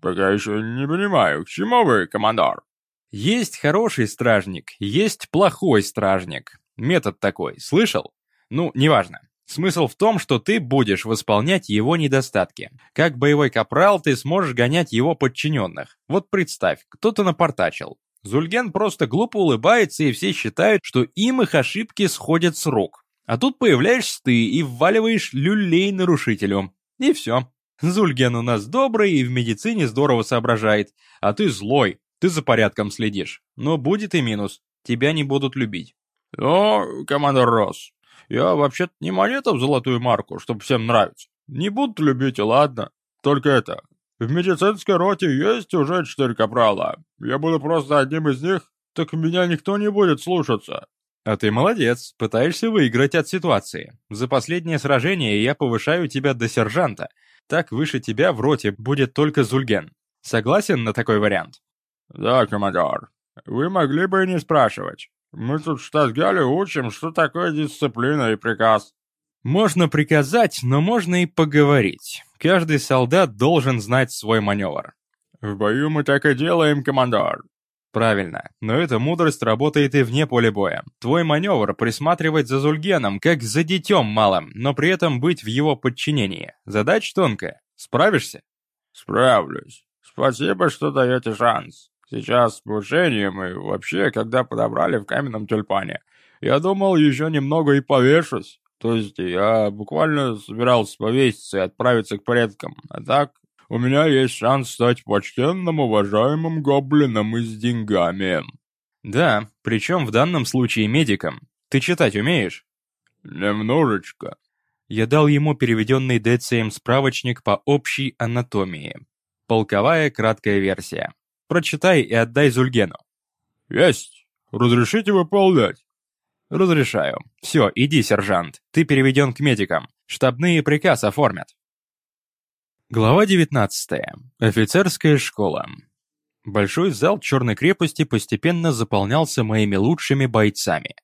«Пока еще не понимаю, к чему вы, командор?» «Есть хороший стражник, есть плохой стражник. Метод такой, слышал? Ну, неважно. Смысл в том, что ты будешь восполнять его недостатки. Как боевой капрал ты сможешь гонять его подчиненных. Вот представь, кто-то напортачил. Зульген просто глупо улыбается, и все считают, что им их ошибки сходят с рук. А тут появляешься ты и вваливаешь люлей нарушителю. И все. Зульген у нас добрый и в медицине здорово соображает, а ты злой, ты за порядком следишь. Но будет и минус. Тебя не будут любить. «О, командор Росс, я вообще-то не монета в золотую марку, чтобы всем нравиться. Не будут любить, ладно. Только это, в медицинской роте есть уже четыре капрала. Я буду просто одним из них, так меня никто не будет слушаться». «А ты молодец, пытаешься выиграть от ситуации. За последнее сражение я повышаю тебя до сержанта. Так выше тебя в роте будет только Зульген. Согласен на такой вариант?» «Да, командор. Вы могли бы и не спрашивать. Мы тут в Штатгале учим, что такое дисциплина и приказ». «Можно приказать, но можно и поговорить. Каждый солдат должен знать свой маневр». «В бою мы так и делаем, командор». Правильно, но эта мудрость работает и вне поля боя. Твой маневр — присматривать за Зульгеном, как за детем малым, но при этом быть в его подчинении. Задача тонкая. Справишься? Справлюсь. Спасибо, что даете шанс. Сейчас с повышением и вообще, когда подобрали в каменном тюльпане, я думал еще немного и повешусь. То есть я буквально собирался повеситься и отправиться к предкам, а так у меня есть шанс стать почтенным, уважаемым гоблином и с деньгами». «Да, причем в данном случае медиком. Ты читать умеешь?» «Немножечко». Я дал ему переведенный ДЦМ справочник по общей анатомии. Полковая краткая версия. Прочитай и отдай Зульгену. «Есть! Разрешите выполнять?» «Разрешаю. Все, иди, сержант. Ты переведен к медикам. Штабные приказ оформят». Глава 19. Офицерская школа. Большой зал Черной крепости постепенно заполнялся моими лучшими бойцами.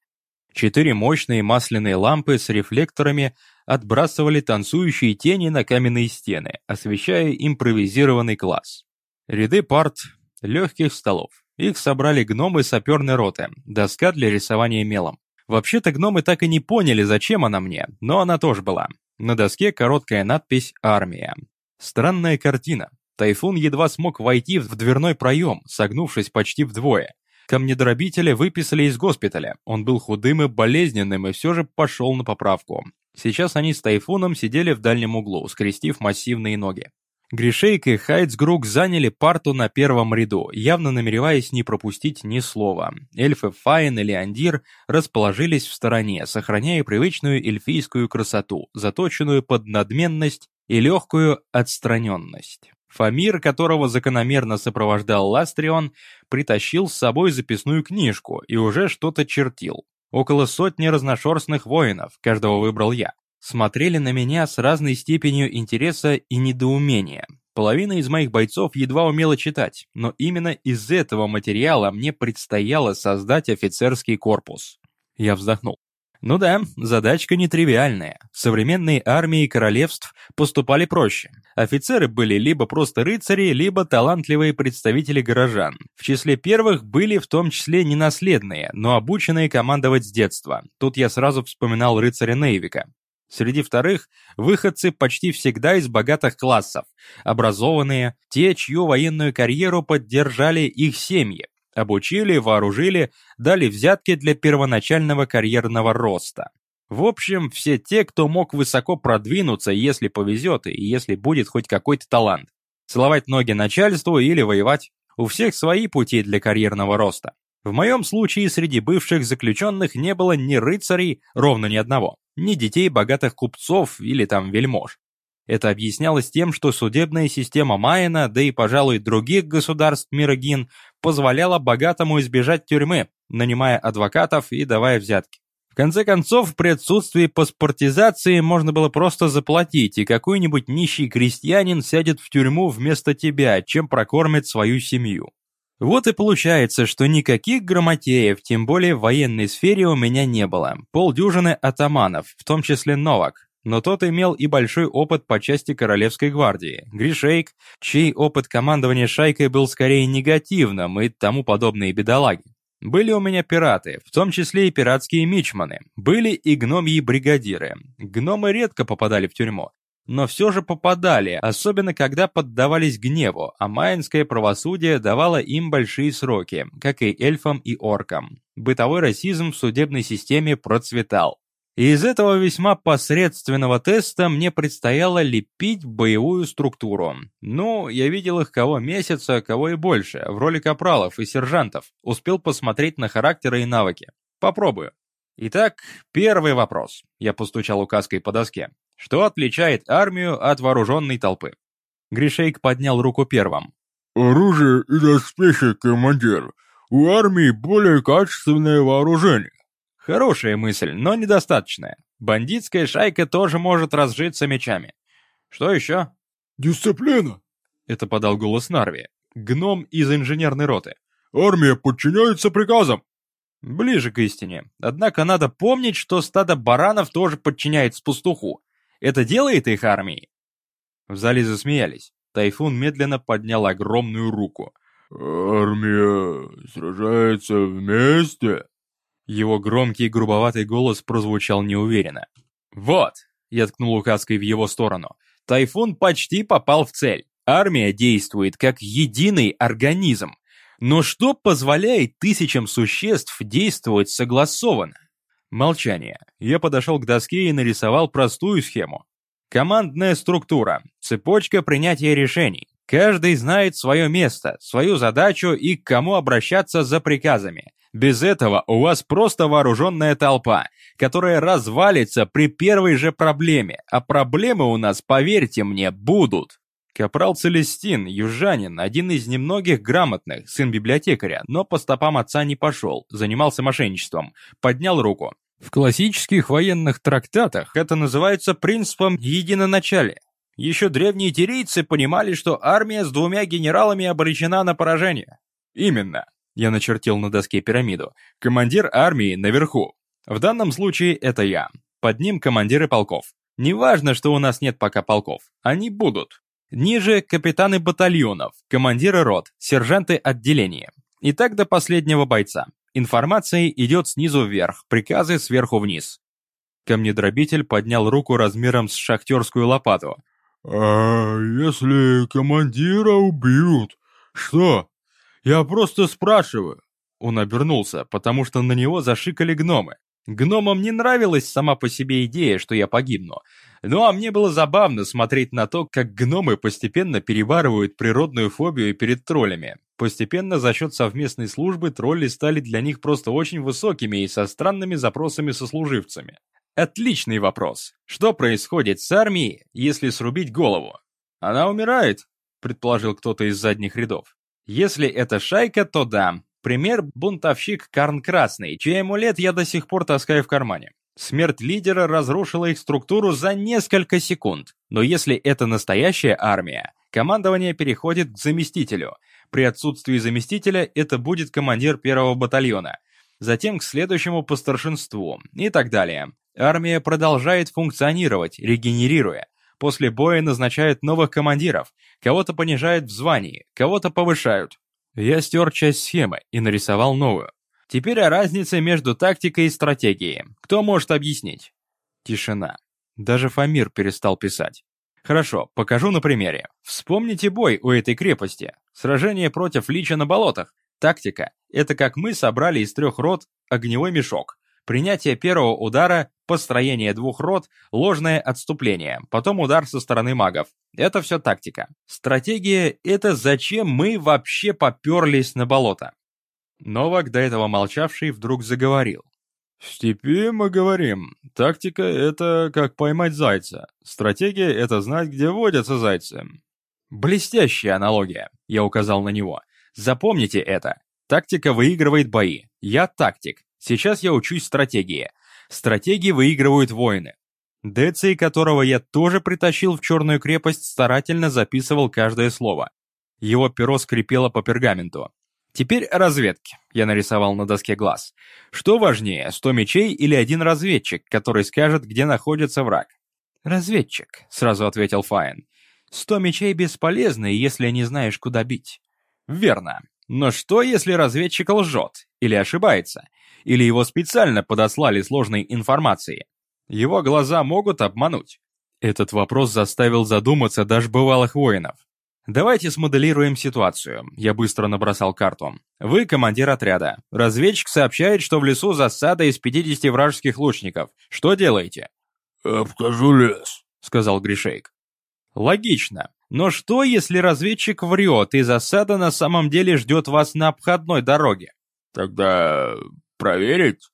Четыре мощные масляные лампы с рефлекторами отбрасывали танцующие тени на каменные стены, освещая импровизированный класс. Ряды парт, легких столов. Их собрали гномы саперной роты, доска для рисования мелом. Вообще-то гномы так и не поняли, зачем она мне, но она тоже была. На доске короткая надпись «Армия». Странная картина. Тайфун едва смог войти в дверной проем, согнувшись почти вдвое. Камнедробителя выписали из госпиталя. Он был худым и болезненным и все же пошел на поправку. Сейчас они с Тайфуном сидели в дальнем углу, скрестив массивные ноги. Гришейк и Хайцгрук заняли парту на первом ряду, явно намереваясь не пропустить ни слова. Эльфы Файн и Леандир расположились в стороне, сохраняя привычную эльфийскую красоту, заточенную под надменность и легкую отстраненность. Фамир, которого закономерно сопровождал Ластрион, притащил с собой записную книжку и уже что-то чертил. Около сотни разношерстных воинов, каждого выбрал я, смотрели на меня с разной степенью интереса и недоумения. Половина из моих бойцов едва умела читать, но именно из этого материала мне предстояло создать офицерский корпус. Я вздохнул. Ну да, задачка нетривиальная. Современные армии королевств поступали проще. Офицеры были либо просто рыцари, либо талантливые представители горожан. В числе первых были в том числе ненаследные, но обученные командовать с детства. Тут я сразу вспоминал рыцаря Нейвика. Среди вторых – выходцы почти всегда из богатых классов, образованные, те, чью военную карьеру поддержали их семьи, Обучили, вооружили, дали взятки для первоначального карьерного роста. В общем, все те, кто мог высоко продвинуться, если повезет и если будет хоть какой-то талант. Целовать ноги начальству или воевать. У всех свои пути для карьерного роста. В моем случае среди бывших заключенных не было ни рыцарей, ровно ни одного, ни детей богатых купцов или там вельмож. Это объяснялось тем, что судебная система Майена, да и, пожалуй, других государств мира Гин, позволяла богатому избежать тюрьмы, нанимая адвокатов и давая взятки. В конце концов, при отсутствии паспортизации можно было просто заплатить, и какой-нибудь нищий крестьянин сядет в тюрьму вместо тебя, чем прокормит свою семью. Вот и получается, что никаких грамотеев, тем более в военной сфере у меня не было. Полдюжины атаманов, в том числе Новак, но тот имел и большой опыт по части Королевской гвардии. Гришейк, чей опыт командования шайкой был скорее негативным и тому подобные бедолаги. Были у меня пираты, в том числе и пиратские мичманы. Были и гномьи бригадиры. Гномы редко попадали в тюрьму, но все же попадали, особенно когда поддавались гневу, а майнское правосудие давало им большие сроки, как и эльфам и оркам. Бытовой расизм в судебной системе процветал. И из этого весьма посредственного теста мне предстояло лепить боевую структуру. Ну, я видел их кого месяца, кого и больше, в роли капралов и сержантов. Успел посмотреть на характеры и навыки. Попробую. Итак, первый вопрос. Я постучал указкой по доске. Что отличает армию от вооруженной толпы? Гришейк поднял руку первым. Оружие и доспехи, командир. У армии более качественное вооружение. Хорошая мысль, но недостаточная. Бандитская шайка тоже может разжиться мечами. Что еще? Дисциплина. Это подал голос Нарви. Гном из инженерной роты. Армия подчиняется приказам. Ближе к истине. Однако надо помнить, что стадо баранов тоже подчиняется пастуху. Это делает их армией?» В зале засмеялись. Тайфун медленно поднял огромную руку. «Армия сражается вместе?» Его громкий грубоватый голос прозвучал неуверенно. «Вот!» — я ткнул указкой в его сторону. «Тайфун почти попал в цель. Армия действует как единый организм. Но что позволяет тысячам существ действовать согласованно? Молчание. Я подошел к доске и нарисовал простую схему. Командная структура, цепочка принятия решений. Каждый знает свое место, свою задачу и к кому обращаться за приказами. Без этого у вас просто вооруженная толпа, которая развалится при первой же проблеме, а проблемы у нас, поверьте мне, будут. Капрал Целестин, южанин, один из немногих грамотных, сын библиотекаря, но по стопам отца не пошел, занимался мошенничеством, поднял руку. В классических военных трактатах это называется принципом единоначалия. Еще древние тирийцы понимали, что армия с двумя генералами обречена на поражение. Именно. Я начертил на доске пирамиду. Командир армии наверху. В данном случае это я. Под ним командиры полков. Неважно, что у нас нет пока полков. Они будут. Ниже капитаны батальонов, командиры рот, сержанты отделения. И так до последнего бойца. Информация идет снизу вверх, приказы сверху вниз. Камнедробитель поднял руку размером с шахтерскую лопату. «А если командира убьют, что?» «Я просто спрашиваю». Он обернулся, потому что на него зашикали гномы. Гномам не нравилась сама по себе идея, что я погибну. Ну а мне было забавно смотреть на то, как гномы постепенно перебарывают природную фобию перед троллями. Постепенно за счет совместной службы тролли стали для них просто очень высокими и со странными запросами сослуживцами. Отличный вопрос. Что происходит с армией, если срубить голову? Она умирает, предположил кто-то из задних рядов. Если это шайка, то да. Пример – бунтовщик Карн Красный, чей амулет я до сих пор таскаю в кармане. Смерть лидера разрушила их структуру за несколько секунд. Но если это настоящая армия, командование переходит к заместителю – при отсутствии заместителя это будет командир первого батальона, затем к следующему по старшинству и так далее. Армия продолжает функционировать, регенерируя. После боя назначают новых командиров, кого-то понижают в звании, кого-то повышают. Я стер часть схемы и нарисовал новую. Теперь о разнице между тактикой и стратегией. Кто может объяснить? Тишина. Даже Фамир перестал писать. Хорошо, покажу на примере. Вспомните бой у этой крепости. Сражение против лича на болотах. Тактика. Это как мы собрали из трех рот огневой мешок. Принятие первого удара, построение двух рот, ложное отступление, потом удар со стороны магов. Это все тактика. Стратегия — это зачем мы вообще поперлись на болото. Новак, до этого молчавший, вдруг заговорил. В степи мы говорим, тактика — это как поймать зайца, стратегия — это знать, где водятся зайцы. Блестящая аналогия, я указал на него. Запомните это. Тактика выигрывает бои. Я тактик. Сейчас я учусь стратегии. Стратегии выигрывают войны. Деций, которого я тоже притащил в Черную крепость, старательно записывал каждое слово. Его перо скрипело по пергаменту. Теперь о разведке. Я нарисовал на доске глаз. Что важнее, сто мечей или один разведчик, который скажет, где находится враг? Разведчик, сразу ответил Файн. Сто мечей бесполезны, если не знаешь, куда бить. Верно. Но что, если разведчик лжет или ошибается? Или его специально подослали сложной информацией? Его глаза могут обмануть. Этот вопрос заставил задуматься даже бывалых воинов. Давайте смоделируем ситуацию. Я быстро набросал карту. Вы командир отряда. Разведчик сообщает, что в лесу засада из 50 вражеских лучников. Что делаете? «Обхожу лес», — сказал Гришейк. Логично. Но что, если разведчик врет, и засада на самом деле ждет вас на обходной дороге? «Тогда проверить?»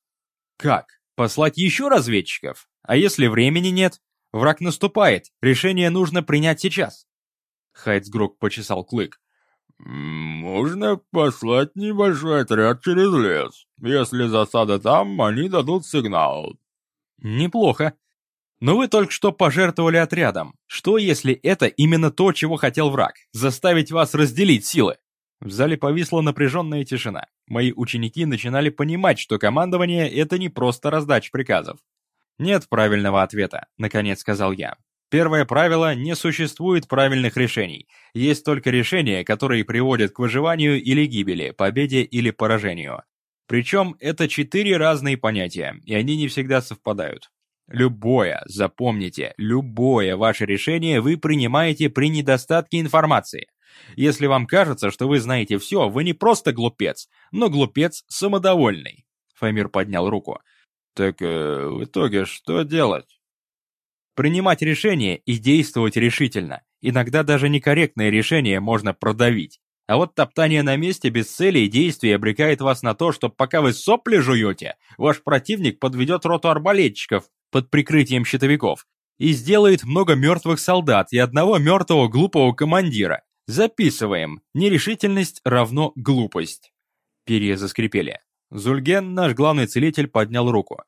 Как? Послать еще разведчиков? А если времени нет? Враг наступает, решение нужно принять сейчас. Хайцгрук почесал клык. «Можно послать небольшой отряд через лес. Если засада там, они дадут сигнал». «Неплохо. Но вы только что пожертвовали отрядом. Что, если это именно то, чего хотел враг? Заставить вас разделить силы?» В зале повисла напряженная тишина. Мои ученики начинали понимать, что командование — это не просто раздача приказов. «Нет правильного ответа», — наконец сказал я. Первое правило – не существует правильных решений. Есть только решения, которые приводят к выживанию или гибели, победе или поражению. Причем это четыре разные понятия, и они не всегда совпадают. Любое, запомните, любое ваше решение вы принимаете при недостатке информации. Если вам кажется, что вы знаете все, вы не просто глупец, но глупец самодовольный. Фамир поднял руку. Так э, в итоге что делать? Принимать решения и действовать решительно. Иногда даже некорректное решение можно продавить. А вот топтание на месте без цели и действий обрекает вас на то, что пока вы сопли жуете, ваш противник подведет роту арбалетчиков под прикрытием щитовиков и сделает много мертвых солдат и одного мертвого глупого командира. Записываем. Нерешительность равно глупость. Перья заскрипели. Зульген, наш главный целитель, поднял руку.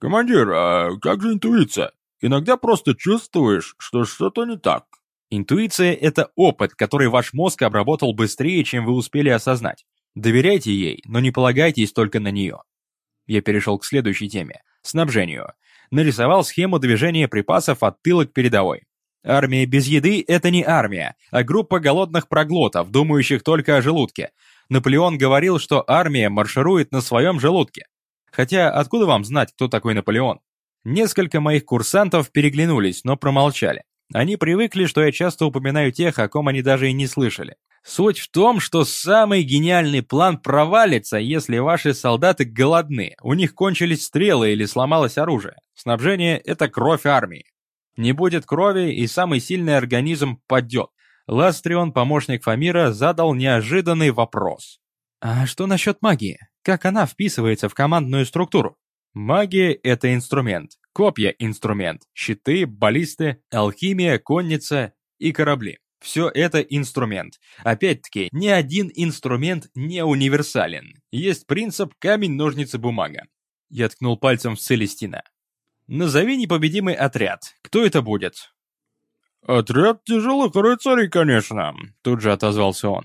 «Командир, а как же интуиция? Иногда просто чувствуешь, что что-то не так». Интуиция – это опыт, который ваш мозг обработал быстрее, чем вы успели осознать. Доверяйте ей, но не полагайтесь только на нее. Я перешел к следующей теме – снабжению. Нарисовал схему движения припасов от тыла к передовой. Армия без еды – это не армия, а группа голодных проглотов, думающих только о желудке. Наполеон говорил, что армия марширует на своем желудке. Хотя откуда вам знать, кто такой Наполеон? Несколько моих курсантов переглянулись, но промолчали. Они привыкли, что я часто упоминаю тех, о ком они даже и не слышали. Суть в том, что самый гениальный план провалится, если ваши солдаты голодны, у них кончились стрелы или сломалось оружие. Снабжение – это кровь армии. Не будет крови, и самый сильный организм падет. Ластрион, помощник Фамира, задал неожиданный вопрос. «А что насчет магии? Как она вписывается в командную структуру?» Магия — это инструмент, копья — инструмент, щиты, баллисты, алхимия, конница и корабли. Все это инструмент. Опять-таки, ни один инструмент не универсален. Есть принцип камень-ножницы-бумага. Я ткнул пальцем в Целестина. Назови непобедимый отряд. Кто это будет? «Отряд тяжелых рыцарей, конечно», — тут же отозвался он.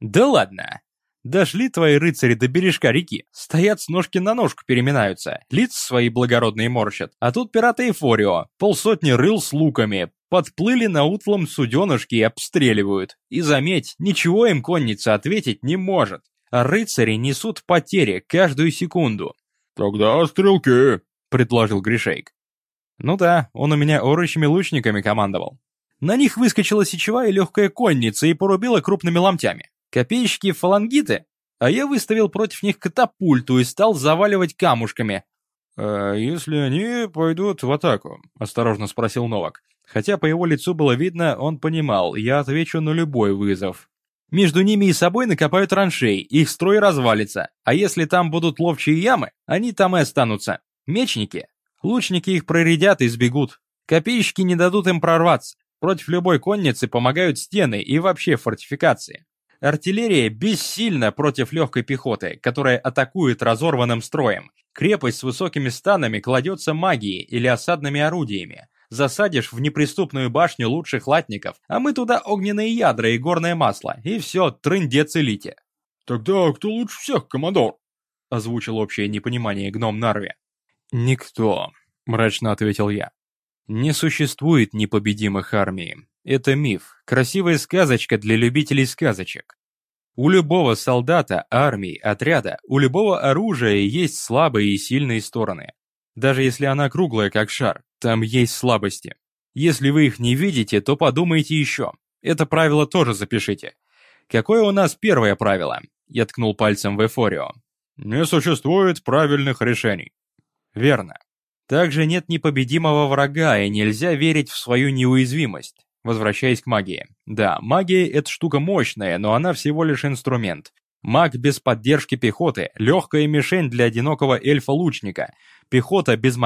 «Да ладно. Дошли твои рыцари до бережка реки, стоят с ножки на ножку переминаются, лица свои благородные морщат, а тут пираты Эйфорио, полсотни рыл с луками, подплыли на утлом суденышке и обстреливают. И заметь, ничего им конница ответить не может, а рыцари несут потери каждую секунду. «Тогда стрелки», — предложил Гришейк. «Ну да, он у меня орочими лучниками командовал. На них выскочила сечевая легкая конница и порубила крупными ломтями. Копейщики-фалангиты, а я выставил против них катапульту и стал заваливать камушками. «А если они пойдут в атаку?» – осторожно спросил Новак. Хотя по его лицу было видно, он понимал, я отвечу на любой вызов. Между ними и собой накопают траншей, их строй развалится, а если там будут ловчие ямы, они там и останутся. Мечники. Лучники их проредят и сбегут. Копейщики не дадут им прорваться. Против любой конницы помогают стены и вообще фортификации. Артиллерия бессильна против легкой пехоты, которая атакует разорванным строем. Крепость с высокими станами кладется магией или осадными орудиями. Засадишь в неприступную башню лучших латников, а мы туда огненные ядра и горное масло, и все, трындец и. «Тогда кто лучше всех, командор?» озвучил общее непонимание гном Нарви. «Никто», — мрачно ответил я. «Не существует непобедимых армий. Это миф, красивая сказочка для любителей сказочек. У любого солдата, армии, отряда, у любого оружия есть слабые и сильные стороны. Даже если она круглая, как шар, там есть слабости. Если вы их не видите, то подумайте еще. Это правило тоже запишите. Какое у нас первое правило? Я ткнул пальцем в Эфорио. Не существует правильных решений. Верно. Также нет непобедимого врага, и нельзя верить в свою неуязвимость. Возвращаясь к магии. Да, магия — это штука мощная, но она всего лишь инструмент. Маг без поддержки пехоты — легкая мишень для одинокого эльфа-лучника. Пехота без